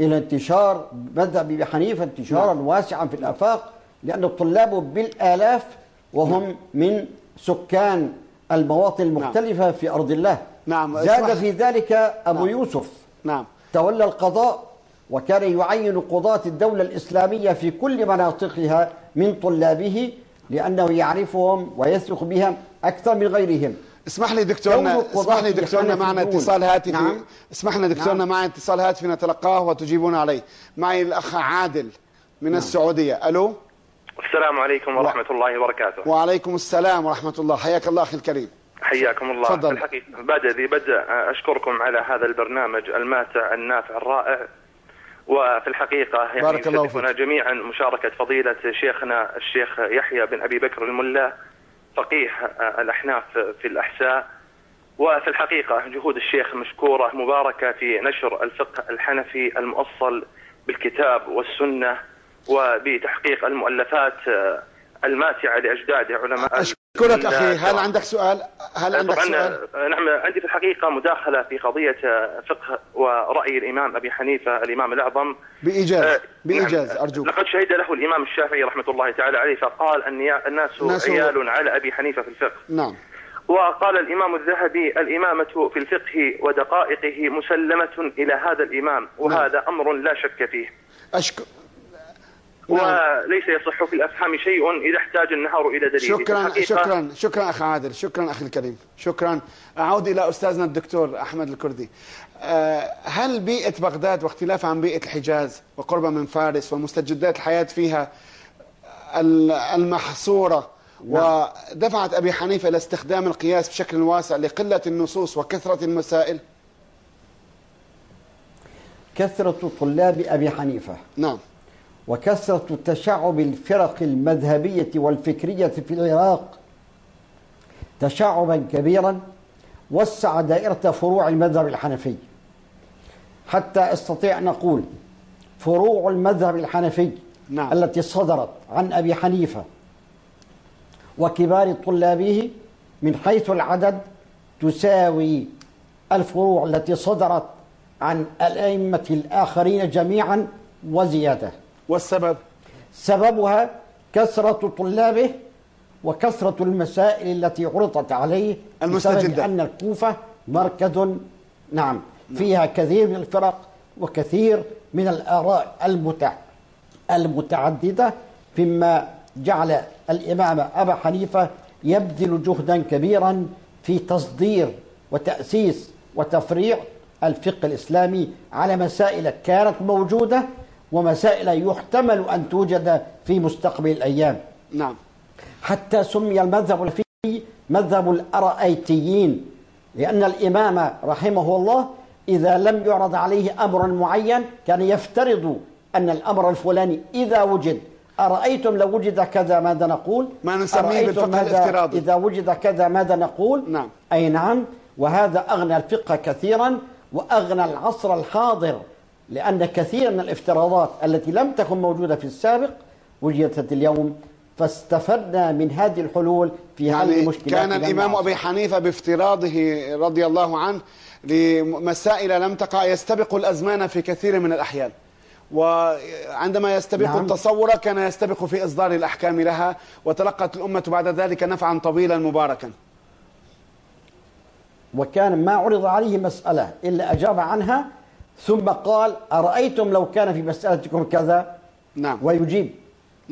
إلى انتشار مذهب أبي حنيفة انتشارا
نعم.
واسعا في الآفاق لأن الطلاب بالآلاف وهم من سكان المواطن المختلفة في أرض الله
نعم.
زاد في ذلك أبو
نعم.
يوسف
نعم
تولى القضاء وكان يعين قضاة الدولة الإسلامية في كل مناطقها من طلابه لأنه يعرفهم ويثق بهم أكثر من غيرهم
اسمح لي دكتورنا اسمح لي دكتورنا معنا. اتصال هاتفي
نعم.
اسمح لنا دكتورنا
نعم.
معنا اتصال هاتفي نتلقاه وتجيبون عليه معي الأخ عادل من
نعم.
السعودية ألو
السلام عليكم ورحمة الله وبركاته
وعليكم السلام ورحمة الله حياك الله أخي الكريم
حياكم الله
تفضل.
الحقيقة بادئ ذي بدء أشكركم على هذا البرنامج الماتع النافع الرائع وفي الحقيقة يعني
بارك الله
يشرفنا جميعا مشاركة فضيلة شيخنا الشيخ يحيى بن أبي بكر الملا فقيه الأحناف في الأحساء. وفي الحقيقة جهود الشيخ مشكورة مباركة في نشر الفقه الحنفي المؤصل بالكتاب والسنة وبتحقيق المؤلفات الماتعة لأجداد علماء
أشكرك أخي هل. عندك سؤال؟ هل عندك
طبعا
سؤال؟
نعم عندي في الحقيقة مداخلة في قضية فقه ورأي الإمام أبي حنيفة الإمام الأعظم.
بإيجاز
آه،
بإيجاز
نعم.
أرجوك.
لقد شهد له الإمام الشافعي رحمة الله تعالى عليه فقال الناس عيال على أبي حنيفة في الفقه.
نعم.
وقال الإمام الذهبي الإمامة في الفقه ودقائقه مسلمة إلى هذا الإمام وهذا أمر لا شك فيه.
أشكر. نعم.
وليس يصح في الأفهام شيء إذا احتاج النهار إلى دليل.
شكرا شكرا شكرا أخ عادل شكرا أخي الكريم شكرا. أعود إلى أستاذنا الدكتور أحمد الكردي. آه، هل بيئة بغداد واختلاف عن بيئة الحجاز وقربها من فارس ومستجدات الحياة فيها ال- المحصورة ودفعت أبي حنيفة إلى استخدام القياس بشكل واسع لقلة النصوص وكثرة المسائل؟
كثرة طلاب أبي حنيفة.
نعم.
وكثرة تشعب الفرق المذهبية والفكرية في العراق. تشعبا كبيرا وسع دائرة فروع المذهب الحنفي. حتى أستطيع أن أقول فروع المذهب الحنفي
نعم.
التي صدرت عن أبي حنيفة وكبار طلابه من حيث العدد تساوي الفروع التي صدرت عن الأئمة الآخرين جميعا وزيادة.
والسبب
سببها كثرة طلابه وكثرة المسائل التي عرضت عليه
المستجدة.
أن الكوفة مركز نعم فيها كثير من الفرق وكثير من الآراء المتع المتعددة فيما جعل الإمام أبا حنيفة يبذل جهدا كبيرا في تصدير وتأسيس وتفريع الفقه الإسلامي على مسائل كانت موجودة ومسائل يحتمل أن توجد في مستقبل الأيام.
نعم.
حتى سمي المذهب الفقهي مذهب الأرأيتيين لأن الإمام رحمه الله إذا لم يعرض عليه أمر معين كان يفترض أن الأمر الفلاني إذا وجد. أرأيتم لو وجد كذا ماذا نقول؟
ما نسميه بالفقه الافتراضي.
إذا وجد كذا ماذا نقول؟
نعم.
أي نعم. وهذا أغنى الفقه كثيرا وأغنى العصر الحاضر. لأن كثير من الافتراضات التي لم تكن موجودة في السابق وجدت اليوم فاستفدنا من هذه الحلول في هذه
يعني
المشكلات
كان
لما
الإمام. أبي حنيفة بافتراضه رضي الله عنه لمسائل لم تقع يستبق الأزمان في كثير من الأحيان وعندما يستبق
نعم.
التصور كان يستبق في إصدار الأحكام لها وتلقت الأمة بعد ذلك نفعا طويلا مباركا
وكان ما عرض عليه مسألة إلا أجاب عنها ثم قال أرأيتم لو كان في مسألتكم كذا؟
نعم.
ويجيب.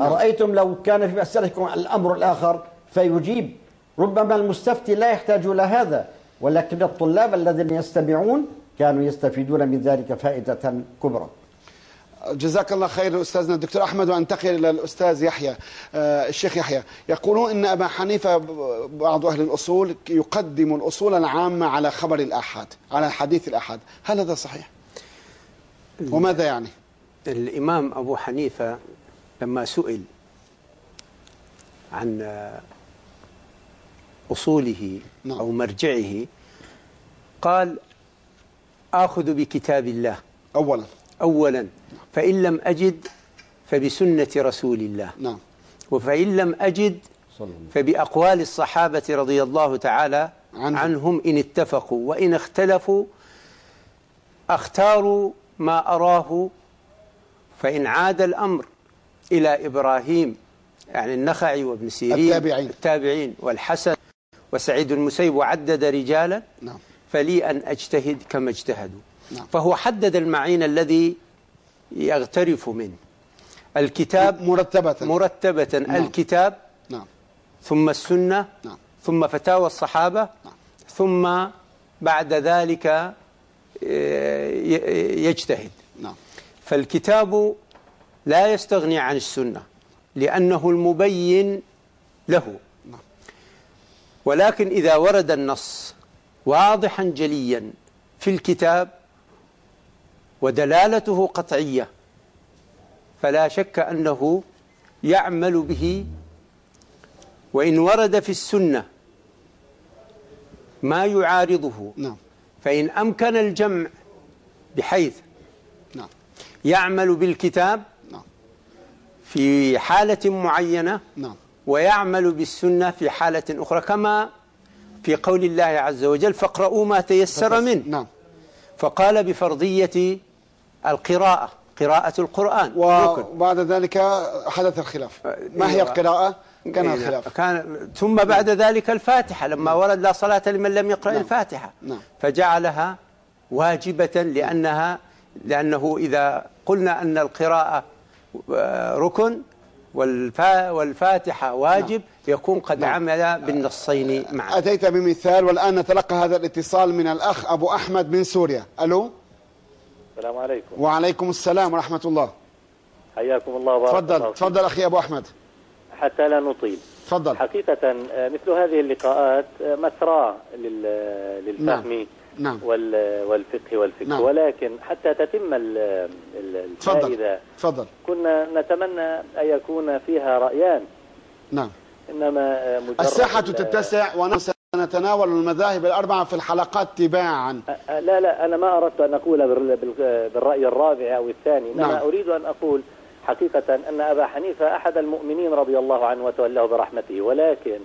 أرأيتم لو كان في مسألتكم الأمر الآخر؟ فيجيب. ربما المستفتي لا يحتاج إلى هذا ولكن الطلاب الذين يستمعون كانوا يستفيدون من ذلك فائدة كبرى.
جزاك الله خير أستاذنا الدكتور أحمد وأنتقل إلى الأستاذ يحيى آه، الشيخ يحيى. يقولون إن أبا حنيفة ب- بعض أهل الأصول يقدم الأصول العامة على خبر الآحاد على حديث الآحاد. هل هذا صحيح؟ وماذا يعني؟
الإمام أبو حنيفة لما سئل عن أصوله
نعم.
أو مرجعه قال آخذ بكتاب الله
أولا
أولا فإن لم أجد فبسنة رسول الله
نعم
وفإن لم أجد فبأقوال الصحابة رضي الله تعالى
عنهم.
عنهم إن اتفقوا وإن اختلفوا أختاروا ما أراه فإن عاد الأمر إلى إبراهيم يعني النخعي وابن سيرين
التابعين.
التابعين والحسن وسعيد المسيب وعدد رجالا
نعم
فلي أن أجتهد كما اجتهدوا
نعم.
فهو حدد المعين الذي يغترف منه الكتاب
مرتبة
مرتبة
نعم.
الكتاب
نعم
ثم السنة
نعم
ثم فتاوى الصحابة
نعم.
ثم بعد ذلك يجتهد.
نعم.
فالكتاب لا يستغني عن السنة لأنه المبين له.
نعم.
ولكن إذا ورد النص واضحا جليا في الكتاب ودلالته قطعية فلا شك أنه يعمل به. وإن ورد في السنة ما يعارضه.
نعم.
فإن أمكن الجمع بحيث
نعم.
يعمل بالكتاب
نعم.
في حالة معينة
نعم.
ويعمل بالسنة في حالة أخرى كما في قول الله عز وجل فاقرؤوا ما تيسر منه.
نعم.
فقال بفرضية القراءة قراءة القرآن.
وبعد ذلك حدث الخلاف. ما هي. القراءة؟ كان
إيه،
الخلاف.
كان ثم بعد ذلك الفاتحة لما ورد لا صلاة لمن لم يقرأ
نعم.
الفاتحة.
نعم.
فجعلها واجبة لأنها لأنه إذا قلنا أن القراءة آه، ركن والفا والفاتحة واجب يكون قد
نعم.
عمل بالنصين معا.
أتيت بمثال والآن نتلقى هذا الاتصال من الأخ أبو أحمد من سوريا. ألو؟
السلام عليكم.
وعليكم السلام ورحمة الله.
حياكم الله
تفضل. تفضل أخي أبو أحمد.
حتى لا نطيل.
تفضل.
حقيقة آه، مثل هذه اللقاءات آه، مسرى لل- للفهم
نعم.
وال- والفقه والفكر.
نعم.
ولكن حتى تتم الفائدة.
تفضل.
كنا نتمنى أن يكون فيها رأيان.
نعم.
إنما آه، مجرد
الساحة
ال-
تتسع ونحن سنتناول المذاهب الأربعة في الحلقات تباعا.
آه، لا لا أنا ما أردت أن أقول بال- بال- بالرأي الرابع أو الثاني. إنما
نعم.
أريد أن أقول حقيقة أن أبا حنيفة أحد المؤمنين رضي الله عنه وتولاه برحمته ولكن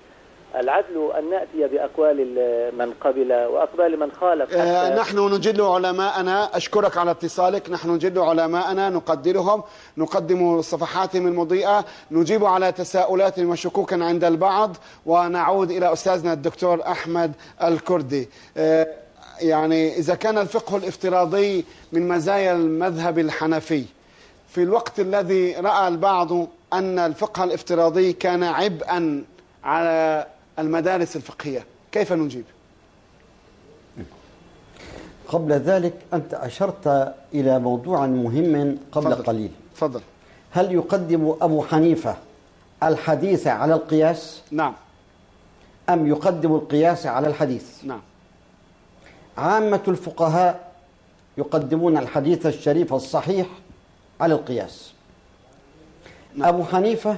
العدل أن نأتي بأقوال ال- من قبل وأقوال من خالف
آه،
حتى
نحن نجل علماءنا أشكرك على اتصالك نحن نجل علماءنا نقدرهم نقدم صفحاتهم المضيئة نجيب على تساؤلات وشكوك عند البعض ونعود إلى أستاذنا الدكتور أحمد الكردي. آه، يعني إذا كان الفقه الافتراضي من مزايا المذهب الحنفي في الوقت الذي رأى البعض أن الفقه الافتراضي كان عبئا على المدارس الفقهية كيف نجيب؟
قبل ذلك أنت أشرت إلى موضوع مهم قبل
تفضل.
قليل.
تفضل.
هل يقدم أبو حنيفة الحديث على القياس؟
نعم.
أم يقدم القياس على الحديث؟
نعم.
عامة الفقهاء يقدمون الحديث الشريف الصحيح على القياس أبو حنيفة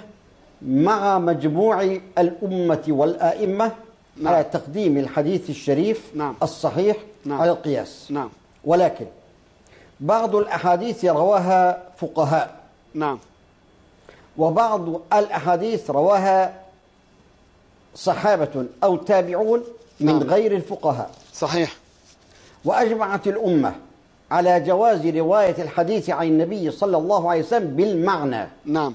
مع مجموع الأمة والآئمة
نعم.
على تقديم الحديث الشريف
نعم.
الصحيح
نعم.
على القياس
نعم
ولكن بعض الأحاديث رواها فقهاء
نعم
وبعض الأحاديث رواها صحابة أو تابعون من
نعم.
غير الفقهاء
صحيح
وأجمعت الأمة على جواز رواية الحديث عن النبي صلى الله عليه وسلم بالمعنى.
نعم.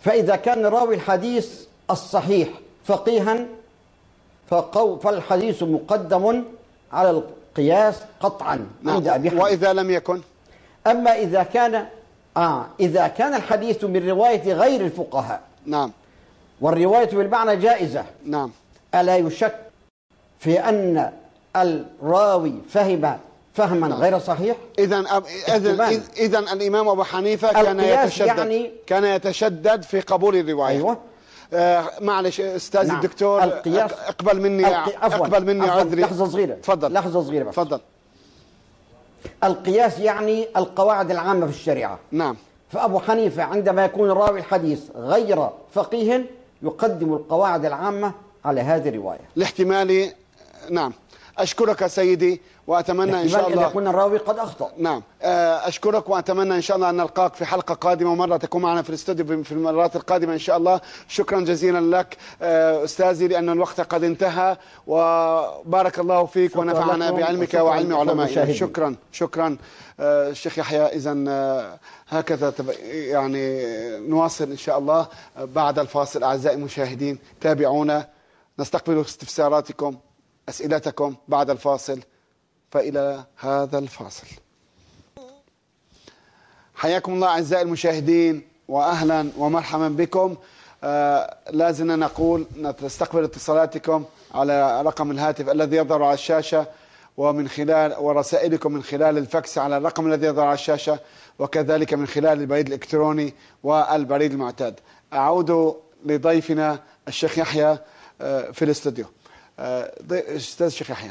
فإذا كان راوي الحديث الصحيح فقيها فقو فالحديث مقدم على القياس قطعا عند أبي
نعم
حنيفة.
وإذا لم يكن؟
أما إذا كان آه إذا كان الحديث من رواية غير الفقهاء.
نعم.
والرواية بالمعنى جائزة.
نعم.
ألا يشك في أن الراوي فهم فهما
نعم.
غير صحيح.
إذا
احتمال.
إذا الإمام أبو حنيفة كان يتشدد
يعني-
كان يتشدد في قبول الرواية
أيوة
آه معلش أستاذ
نعم.
الدكتور
القياس-
اقبل مني
الق- عفواً.
اقبل مني
عفواً.
عذري
لحظة صغيرة
تفضل
لحظة صغيرة بس
تفضل
القياس يعني القواعد العامة في الشريعة
نعم
فأبو حنيفة عندما يكون راوي الحديث غير فقيه يقدم القواعد العامة على هذه الرواية
لاحتمال نعم أشكرك سيدي وأتمنى إن شاء الله
يكون الراوي قد أخطأ.
نعم. آه، أشكرك وأتمنى إن شاء الله أن نلقاك في حلقة قادمة مرة تكون معنا في الاستوديو في المرات القادمة إن شاء الله. شكرا جزيلا لك. آه، أستاذي لأن الوقت قد انتهى. وبارك الله فيك ونفعنا بعلمك وعلم علمائك. شكرا شكرا. آه، الشيخ يحيى آه، هكذا يعني نواصل إن شاء الله. بعد الفاصل أعزائي المشاهدين تابعونا. نستقبل استفساراتكم أسئلتكم بعد الفاصل. فإلى هذا الفاصل. حياكم الله أعزائي المشاهدين وأهلا ومرحبا بكم. آه لازلنا نقول نستقبل اتصالاتكم على رقم الهاتف الذي يظهر على الشاشة ومن خلال ورسائلكم من خلال الفاكس على الرقم الذي يظهر على الشاشة وكذلك من خلال البريد الإلكتروني والبريد المعتاد. أعود لضيفنا الشيخ يحيى آه، في الاستوديو. آه، أستاذ الشيخ يحيى.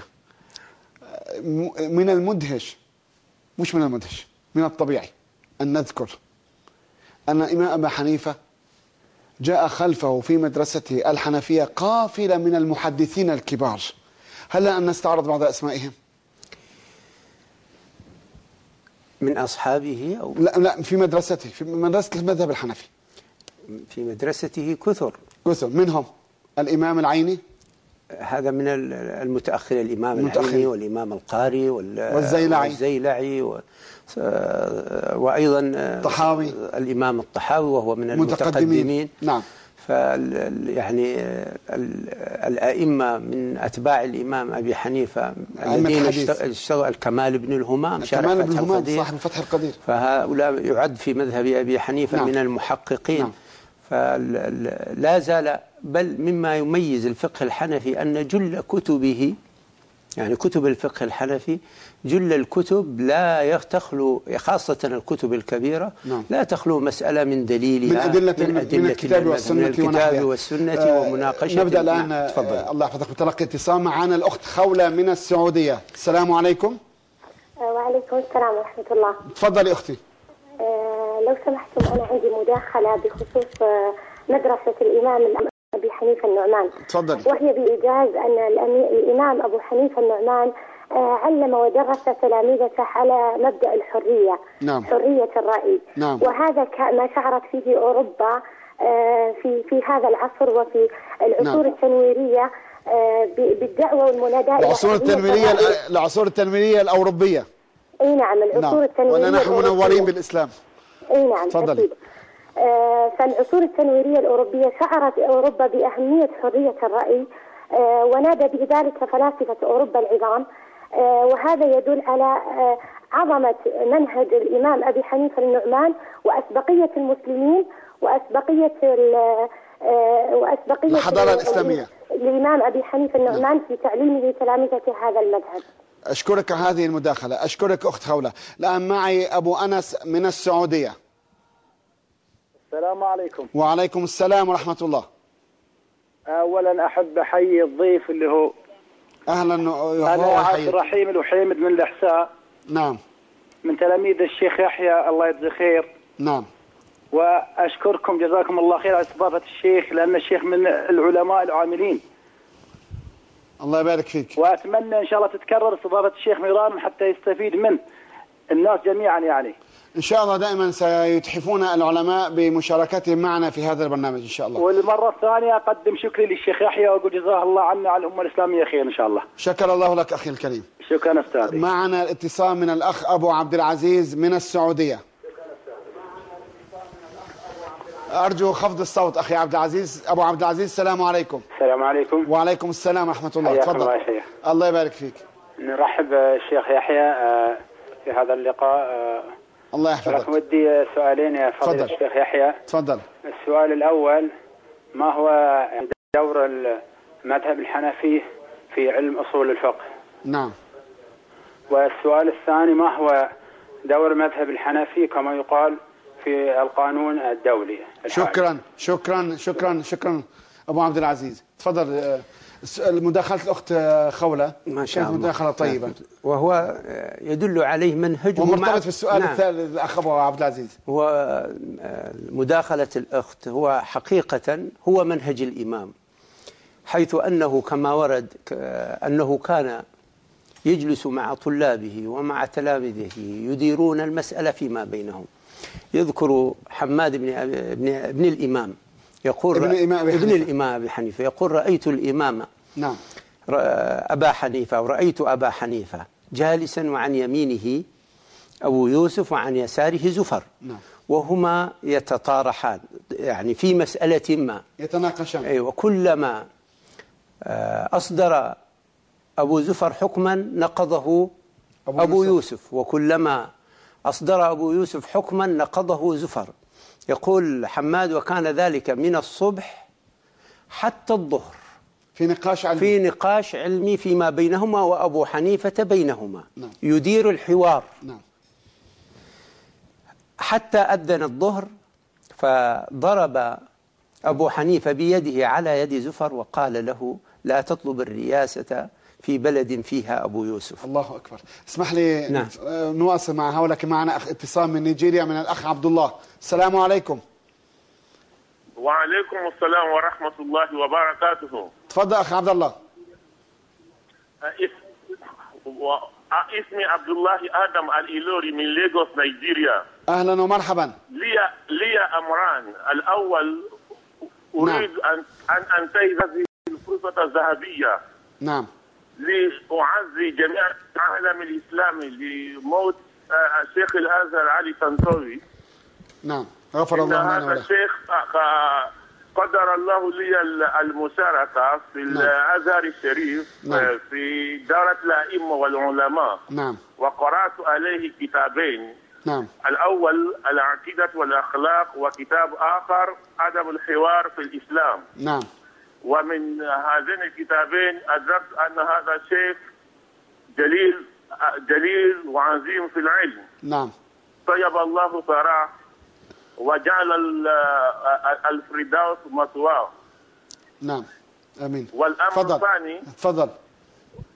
من المدهش مش من المدهش من الطبيعي أن نذكر أن الامام ابا حنيفة جاء خلفه في مدرسته الحنفية قافلة من المحدثين الكبار. هل أن نستعرض بعض أسمائهم؟
من أصحابه أو؟
لا لا في مدرسته في مدرسة المذهب الحنفي.
في مدرسته كثر.
كثر منهم الإمام العيني
هذا من ال- المتأخر الإمام
المتأخر.
العيني والإمام القاري وال-
والزيلعي.
والزيلعي و وأيضا آه،
طحاوي.
الإمام الطحاوي وهو من
متقدمين.
المتقدمين
نعم.
فال يعني آه، ال- الأئمة من أتباع الإمام أبي حنيفة الذين اشتغلوا الكمال بن الهمام شارح
كمال بن همام
القدير.
صاحب فتح القدير
فهؤلاء يعد في مذهب أبي حنيفة
نعم.
من المحققين
نعم.
فلا زال بل مما يميز الفقه الحنفي أن جل كتبه يعني كتب الفقه الحنفي جل الكتب لا تخلو خاصة الكتب الكبيرة
نعم.
لا تخلو مسألة من دليلها
من أدلة
من,
من,
أدلة
الكتاب
المذهب،
والسنة
من الكتاب. والسنة
آه،
ومناقشة
نبدأ الآن.
تفضل
آه، الله يحفظك بتلقي اتصال معنا الأخت خولة من السعودية السلام عليكم
وعليكم السلام ورحمة الله
تفضلي أختي
آه، لو سمحتم أنا عندي مداخلة بخصوص آه، مدرسة الإمام أبي حنيفة النعمان
تفضلي
وهي بإيجاز أن الإمام أبو حنيفة النعمان آه، علم ودرس تلاميذته على مبدأ الحرية
نعم.
حرية الرأي
نعم.
وهذا ما شعرت فيه أوروبا آه، في في هذا العصر وفي العصور
نعم.
التنويرية آه، بالدعوة والمناداة
العصور التنويرية. العصور التنويرية الأوروبية
إي نعم العصور
نعم
التنويرية
وأننا نحن
الأوروبية.
منورين بالإسلام
إي نعم
تفضلي.
آه فالعصور التنويرية الأوروبية شعرت أوروبا بأهمية حرية الرأي آه ونادى بذلك فلاسفة أوروبا العظام. آه وهذا يدل على عظمة منهج الإمام أبي حنيفة النعمان وأسبقية المسلمين وأسبقية وأسبقية
الحضارة
ال-
الإسلامية.
الإمام أبي حنيفة النعمان في تعليمه تلامذة هذا المذهب.
أشكرك هذه المداخلة. أشكرك أخت خولة. الآن معي أبو أنس من السعودية.
السلام عليكم.
وعليكم السلام ورحمة الله.
اولا أحب احيي الضيف اللي هو
أهلا هو
عبد
حي
الرحيم الوحيمد من الأحساء.
نعم.
من تلاميذ الشيخ يحيى الله يجزيه خير.
نعم.
وأشكركم جزاكم الله خير على استضافة الشيخ لأن الشيخ من العلماء العاملين.
الله يبارك فيك.
وأتمنى إن شاء الله تتكرر استضافة الشيخ مرارا حتى يستفيد منه. الناس جميعا يعني.
إن شاء الله دائما سيتحفون العلماء بمشاركتهم معنا في هذا البرنامج إن شاء الله.
والمرة الثانية أقدم شكري للشيخ يحيى وأقول جزاه الله عنا على الأمة الإسلامية خير إن شاء الله.
شكر الله لك أخي الكريم.
شكرا أستاذي.
معنا الاتصال من الأخ أبو عبد العزيز من السعودية. أرجو خفض الصوت أخي عبد العزيز. أبو عبد العزيز السلام عليكم.
السلام عليكم.
وعليكم السلام ورحمة الله. تفضل.
الله شيخ
الله يبارك فيك.
نرحب بالشيخ يحيى آه، في هذا اللقاء آه،
الله يحفظك.
ودي سؤالين يا فضيلة. الشيخ يحيى.
تفضل.
السؤال الأول ما هو دور المذهب الحنفي في علم أصول الفقه؟
نعم.
والسؤال الثاني ما هو دور المذهب الحنفي كما يقال في القانون الدولي؟ الحالي؟
شكرا شكرا شكرا شكرا أبو عبد العزيز. تفضل مداخلة الأخت آه، خولة.
ما شاء
كانت
الله.
مداخلة طيبة.
وهو آه، يدل عليه منهجه مع-
ومرتبط في السؤال
نعم.
الثالث الأخ أبو عبد العزيز.
هو آه، مداخلة الأخت هو حقيقة هو منهج الإمام حيث أنه كما ورد أنه كان يجلس مع طلابه ومع تلامذته يديرون المسألة فيما بينهم. يذكر حماد بن ابن, ابن الإمام. يقول
ابن الإمام أبي
ابن
حنيفة.
الإمام أبي حنيفة يقول رأيت الإمام
نعم
أبا حنيفة ورأيت أبا حنيفة جالسا وعن يمينه أبو يوسف وعن يساره زفر
نعم.
وهما يتطارحان يعني في مسألة ما
يتناقشان
أي وكلما آه، أصدر أبو زفر حكما نقضه
أبو
أبو,
يوسف.
يوسف. وكلما أصدر أبو يوسف حكما نقضه زفر يقول حماد وكان ذلك من الصبح حتى الظهر.
في نقاش علمي.
في نقاش علمي فيما بينهما وأبو حنيفة بينهما.
نعم.
يدير الحوار.
نعم.
حتى أذن الظهر فضرب أبو حنيفة بيده على يد زفر وقال له لا تطلب الرياسة في بلد فيها أبو يوسف.
الله أكبر. اسمح لي
نعم.
نواصل مع هؤلاء معنا أخ اتصال من نيجيريا من الأخ عبد الله. السلام عليكم.
وعليكم السلام ورحمة الله وبركاته.
تفضل أخ عبد الله.
اسمي عبد الله آدم الإيلوري من ليغوس نيجيريا.
أهلا ومرحبا.
لي لي أمران. الأول أريد أن أن أنتهز هذه الفرصة الذهبية.
نعم.
لأعزي جميع العالم الإسلامي لموت آه، الشيخ الأزهر علي طنطاوي.
نعم غفر الله لنا
هذا الشيخ آه، قدر الله لي ال- المشاركة في الأزهر الشريف
نعم.
آه، في دارة الأئمة والعلماء.
نعم.
وقرأت عليه كتابين.
نعم.
الأول العقيدة والأخلاق وكتاب آخر أدب الحوار في الإسلام.
نعم.
ومن هذين الكتابين أدركت أن هذا الشيخ جليل جليل وعظيم في العلم.
نعم.
طيب الله ثراه وجعل ال- الفردوس مثواه
نعم. آمين.
والأمر
تفضل.
الثاني
تفضل.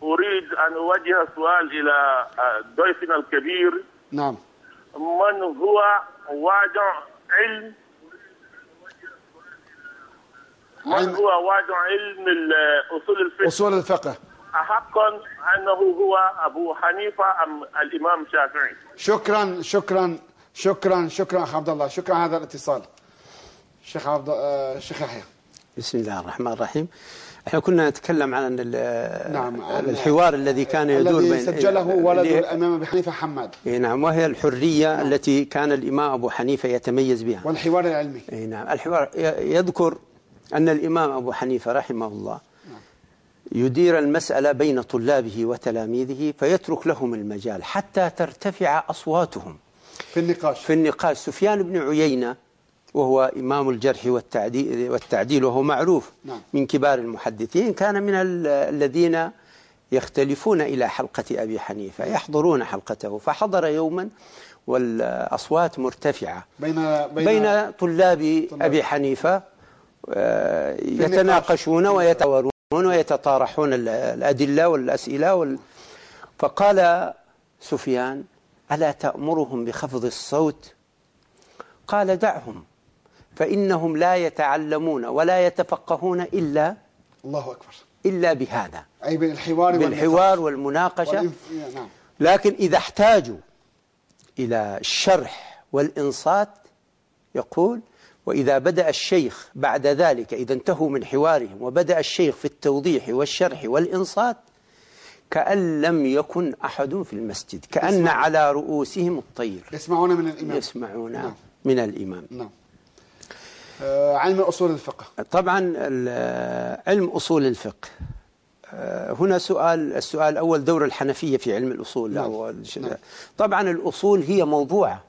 أريد أن أوجه سؤال إلى ضيفنا الكبير.
نعم.
من هو واجع علم من هو واجع علم أصول الفقه؟
أصول الفقه.
احقا أنه هو أبو حنيفة أم الإمام الشافعي
شكرا شكرا شكرا شكرا اخ عبد الله. شكرا على هذا الاتصال. شيخ عبد آه، شيخ يحيى.
بسم الله الرحمن الرحيم. إحنا كنا نتكلم عن ال-
نعم، عن-
الحوار الذي كان يدور
الذي
بين
سجله ولد الإمام أبي حنيفة حماد.
إيه نعم وهي الحرية التي كان الإمام أبو حنيفة يتميز بها.
والحوار العلمي.
إيه نعم الحوار يذكر أن الإمام أبو حنيفة رحمه الله يدير المسألة بين طلابه وتلاميذه فيترك لهم المجال حتى ترتفع أصواتهم
في النقاش
في النقاش سفيان بن عيينة وهو إمام الجرح والتعديل, والتعديل وهو معروف
نعم.
من كبار المحدثين كان من ال- الذين يختلفون إلى حلقة أبي حنيفة يحضرون حلقته فحضر يوما والأصوات مرتفعة
بين بين,
بين طلاب أبي حنيفة. يتناقشون ويتورون ويتطارحون ال- الأدلة والأسئلة وال... فقال سفيان ألا تأمرهم بخفض الصوت؟ قال دعهم فإنهم لا يتعلمون ولا يتفقهون إلا
الله أكبر.
إلا بهذا.
أي بالحوار
بالحوار والمناقشة.
والإنف... نعم.
لكن إذا احتاجوا إلى الشرح والإنصات يقول وإذا بدأ الشيخ بعد ذلك إذا انتهوا من حوارهم وبدأ الشيخ في التوضيح والشرح والإنصات كأن لم يكن أحد في المسجد كأن
يسمع.
على رؤوسهم الطير.
يسمعون من الإمام.
يسمعون
نعم.
من الإمام.
نعم. آه، علم أصول الفقه.
طبعا علم أصول الفقه. آه، هنا سؤال السؤال الأول دور الحنفية في علم الأصول.
نعم. نعم.
طبعا الأصول هي موضوعة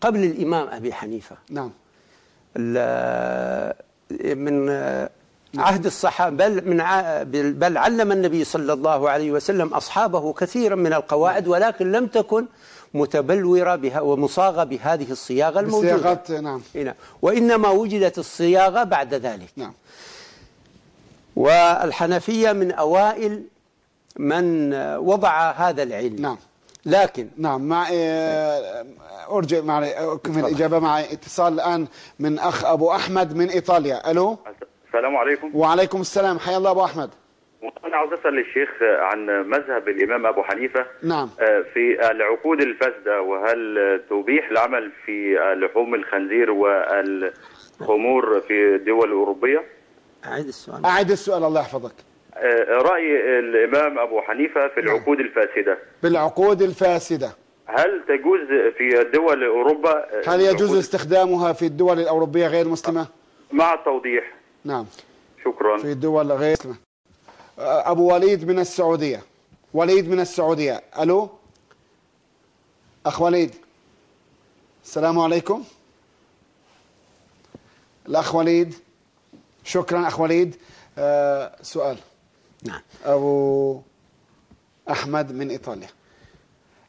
قبل الإمام أبي حنيفة
نعم.
من عهد الصحابة بل من ع- بل علم النبي صلى الله عليه وسلم أصحابه كثيرا من القواعد ولكن لم تكن متبلورة بها ومصاغة بهذه الصياغة الموجودة.
نعم.
هنا وإنما وجدت الصياغة بعد ذلك.
نعم.
والحنفية من أوائل من وضع هذا العلم.
نعم.
لكن
نعم مع آه، أرجع معي أكمل الإجابة. معي اتصال الآن من أخ أبو أحمد من إيطاليا. ألو؟
السلام عليكم.
وعليكم السلام. حيا الله أبو أحمد.
أنا عاوز أسأل الشيخ عن مذهب الإمام أبو حنيفة.
نعم.
آه، في العقود الفاسدة وهل تبيح العمل في لحوم الخنزير والخمور في الدول الاوروبيه؟
أعيد السؤال.
اعد السؤال. الله يحفظك.
آه، رأي الإمام أبو حنيفة في العقود الفاسدة.
بالعقود الفاسدة.
هل تجوز في دول أوروبا آه،
هل يجوز استخدامها في الدول الأوروبية غير المسلمه
مع التوضيح.
نعم.
شكرا.
في الدول غير آه، أبو وليد من السعودية. وليد من السعودية. ألو؟ أخ وليد. السلام عليكم. الأخ وليد. شكرا أخ وليد. آه سؤال.
نعم.
ابو أحمد من إيطاليا.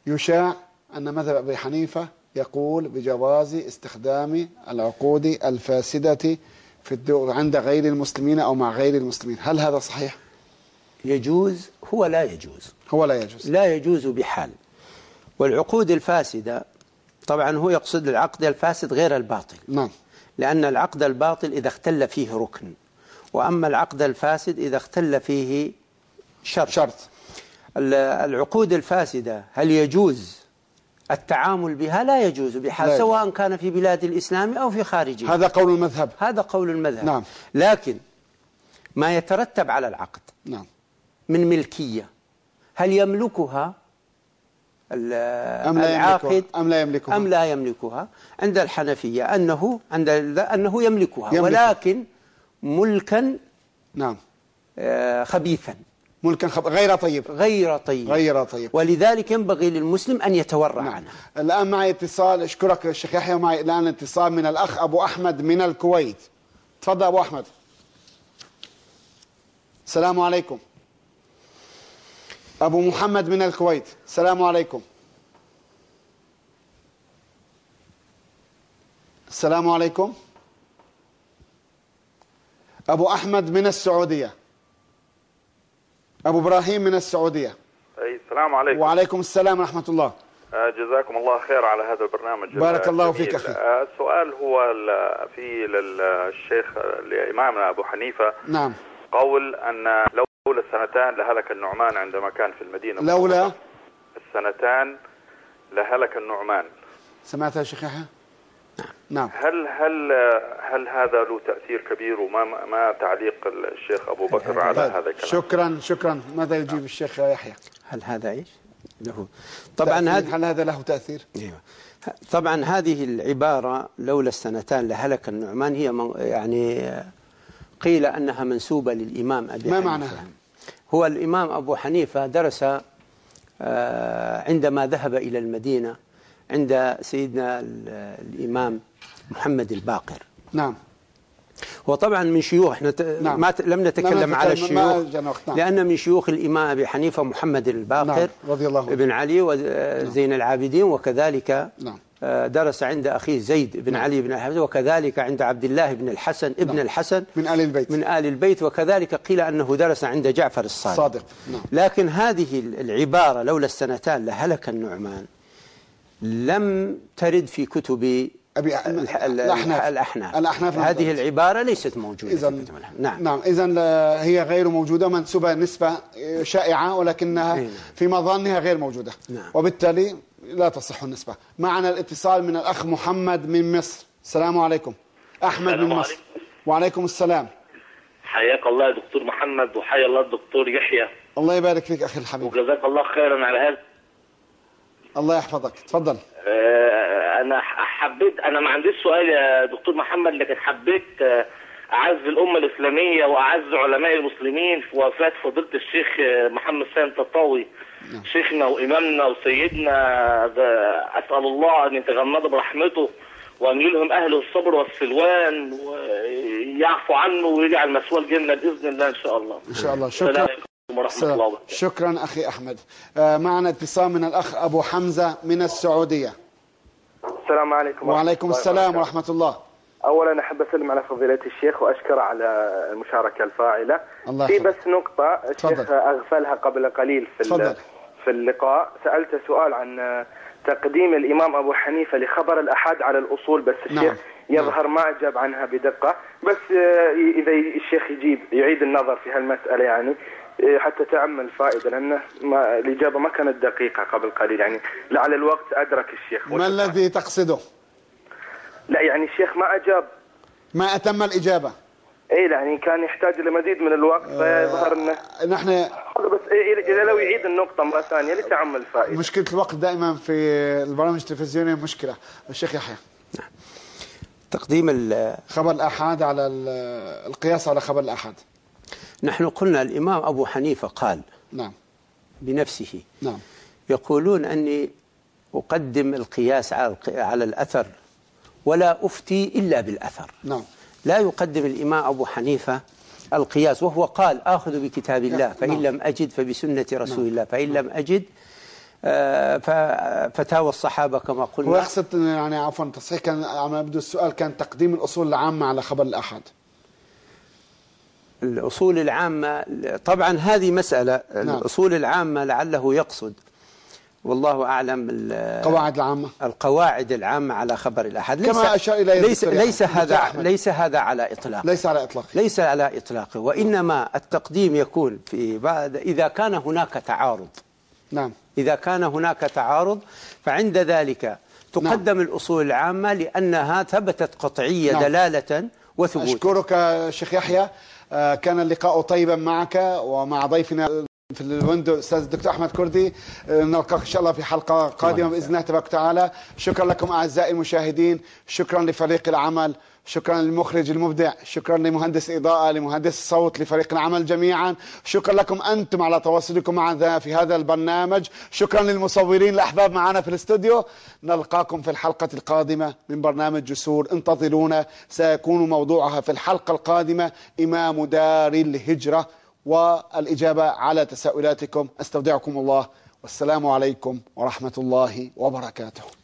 يشاع أن مذهب أبي حنيفة يقول بجواز استخدام العقود الفاسدة في الدور عند غير المسلمين أو مع غير المسلمين. هل هذا صحيح؟
يجوز هو لا يجوز.
هو لا يجوز.
لا يجوز بحال. والعقود الفاسدة طبعا هو يقصد العقد الفاسد غير الباطل.
نعم.
لأن العقد الباطل إذا اختل فيه ركن. وأما العقد الفاسد إذا اختل فيه شرط.
شرط.
ال- العقود الفاسدة هل يجوز التعامل بها؟ لا يجوز بحال. سواء كان في بلاد الإسلام أو في خارجها
هذا قول المذهب.
هذا قول المذهب.
نعم.
لكن ما يترتب على العقد
نعم.
من ملكية هل يملكها
أم لا
العاقد؟
أم لا يملكها؟
أم لا يملكها؟ عند الحنفية أنه عند أنه يملكها.
يملكها.
ولكن ملكا
نعم.
آه، خبيثا.
ملكا خب... غير طيب.
غير طيب.
غير طيب.
ولذلك ينبغي للمسلم أن يتورع
نعم.
عنها
الآن معي اتصال أشكرك الشيخ يحيى معي الآن اتصال من الأخ أبو أحمد من الكويت. تفضل أبو أحمد. السلام عليكم. أبو محمد من الكويت. السلام عليكم. السلام عليكم. أبو أحمد من السعودية. أبو إبراهيم من السعودية.
أي السلام عليكم.
وعليكم السلام ورحمة الله.
آه، جزاكم الله خير على هذا البرنامج
بارك الله. فيك أخي.
آه، السؤال هو في للشيخ لإمامنا أبو حنيفة.
نعم.
قول أن لولا السنتان لهلك النعمان عندما كان في المدينة.
لولا؟
السنتان لهلك النعمان.
سمعت يا شيخ يحيى؟ نعم
هل هل هل هذا له تأثير كبير وما ما تعليق الشيخ أبو بكر على. هذا الكلام
شكرا شكرا ماذا يجيب الشيخ يحيى
هل هذا إيش؟ له طبعا. هذا
هل هذا له تأثير
أيوة. طبعا هذه العبارة لولا السنتان لهلك النعمان هي من يعني قيل أنها منسوبة للإمام أبي
ما
حنيفة
معناها؟
هو الإمام أبو حنيفة درس آه، عندما ذهب إلى المدينة عند سيدنا ال- الإمام محمد الباقر.
نعم.
وطبعا من شيوخ إحنا
نعم.
ما لم نتكلم على الشيوخ
نعم.
لأن من شيوخ الإمام أبي حنيفة محمد الباقر
نعم. رضي الله
ابن علي وزين العابدين وكذلك
نعم.
آه، درس عند أخيه زيد بن علي بن الحسن وكذلك عند عبد الله بن الحسن ابن
نعم.
الحسن
من آل البيت.
من آل البيت وكذلك قيل أنه درس عند جعفر الصادق.
صادق. نعم.
لكن هذه العبارة لولا السنتان لهلك النعمان. لم ترد في كتب
أبي الأحناف.
الأحناف.
الأحناف
هذه. العبارة ليست موجودة
إذن-
في كتب الأحناف. نعم.
نعم. إذا هي غير موجودة منسوبة نسبة شائعة ولكنها
أي نعم.
في مظانها غير موجودة.
نعم.
وبالتالي لا تصح النسبة. معنا الاتصال من الأخ محمد من مصر. السلام عليكم. أحمد من مصر. وعليكم السلام.
حياك الله يا دكتور محمد وحيا الله الدكتور يحيى.
الله يبارك فيك أخي الحبيب.
وجزاك الله خيرا على هذا.
الله يحفظك. تفضل.
آه، أنا حبيت أنا ما عنديش سؤال يا دكتور محمد لكن حبيت آه، أعز الأمة الإسلامية وأعز علماء المسلمين في وفاة فضيلة الشيخ آه، محمد سالم تطاوي شيخنا وإمامنا وسيدنا أسأل الله أن يتغمد برحمته وان يلهم أهله الصبر والسلوان ويعفو عنه ويجعل مسواه الجنه بإذن الله إن شاء الله.
إن شاء الله. شكرا. السلام.
الله وبركاته
شكرا أخي أحمد آه، معنا اتصال من الأخ أبو حمزة من السعودية
السلام عليكم
وعليكم
ورحمة
السلام. ورحمة الله
اولا أحب أسلم على فضيلة الشيخ وأشكر على المشاركة الفاعلة
الله
في بس نقطة الشيخ
تفضل.
أغفلها قبل قليل في
تفضل.
ال- في اللقاء سألت سؤال عن تقديم الإمام أبو حنيفة لخبر الاحاد على الأصول بس الشيخ
نعم.
يظهر ما أجاب عنها بدقة بس آه، إذا الشيخ يجيب يعيد النظر في هالمسألة يعني حتى تعم الفائده لأن ما الإجابة ما كانت دقيقة قبل قليل. يعني لعل الوقت أدرك الشيخ.
ما الذي تقصده؟
لا يعني الشيخ ما أجاب.
ما أتم الإجابة.
اي يعني كان يحتاج لمزيد من الوقت فيظهر انه
نحن
بس إيه- إذا لو يعيد النقطة مرة ثانية لتعم الفائده
مشكلة الوقت دائما في البرامج التلفزيونية مشكلة. الشيخ يحيى.
تقديم ال-
خبر الآحاد على ال- القياس على خبر الآحاد.
نحن قلنا الإمام أبو حنيفة قال
نعم.
بنفسه
نعم.
يقولون أني أقدم القياس على على الأثر ولا أفتي إلا بالأثر.
نعم.
لا يقدم الإمام أبو حنيفة القياس وهو قال آخذ بكتاب الله فإن
نعم.
لم أجد فبسنة رسول
نعم.
الله فإن لم أجد آه، ففتاوى الصحابة كما
هو
قلنا
يقصد يعني عفوا تصحيح كان على ما يبدو السؤال كان تقديم الأصول العامة على خبر الآحاد.
الأصول العامة طبعا هذه مسألة
نعم.
الأصول العامة لعله يقصد. والله أعلم ال-
القواعد العامة.
القواعد العامة على خبر الأحد.
كما أشار إليه
ليس, ليس. هذا
أحمد.
ليس هذا على إطلاق.
ليس على إطلاق.
ليس على إطلاقه وإنما التقديم يكون في بعد إذا كان هناك تعارض.
نعم.
إذا كان هناك تعارض فعند ذلك تقدم الأصول العامة لأنها ثبتت قطعية
نعم.
دلالة وثبوت
أشكرك شيخ يحيى. كان اللقاء طيبا معك ومع ضيفنا في الويندو أستاذ الدكتور أحمد كردي. آه، نلقاك إن شاء الله في حلقة قادمة بإذن الله تبارك وتعالى. شكرا لكم أعزائي المشاهدين. شكرا لفريق العمل. شكرا للمخرج المبدع شكرا لمهندس إضاءة لمهندس الصوت لفريق العمل جميعا. شكرا لكم أنتم على تواصلكم معنا في هذا البرنامج. شكرا للمصورين الأحباب معنا في الاستوديو. نلقاكم في الحلقة القادمة من برنامج جسور. انتظرونا سيكون موضوعها في الحلقة القادمة إمام دار الهجرة. والإجابة على تساؤلاتكم أستودعكم الله. والسلام عليكم ورحمة الله وبركاته.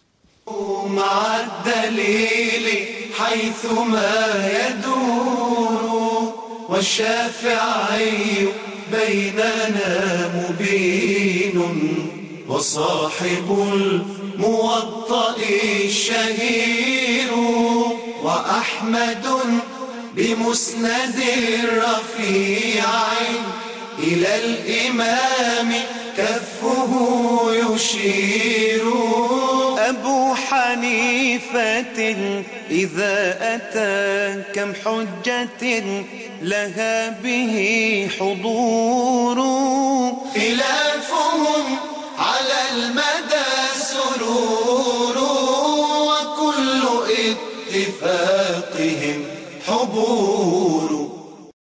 مع الدليل حيثما يدور والشافعي بيننا مبين وصاحب الموطأ الشهير وأحمد بمسند رفيع إلى الإمام كفه يشير أبو حنيفة إذا أتى كم حجة لها به حضور. خلافهم على المدى سرور وكل اتفاقهم حبور.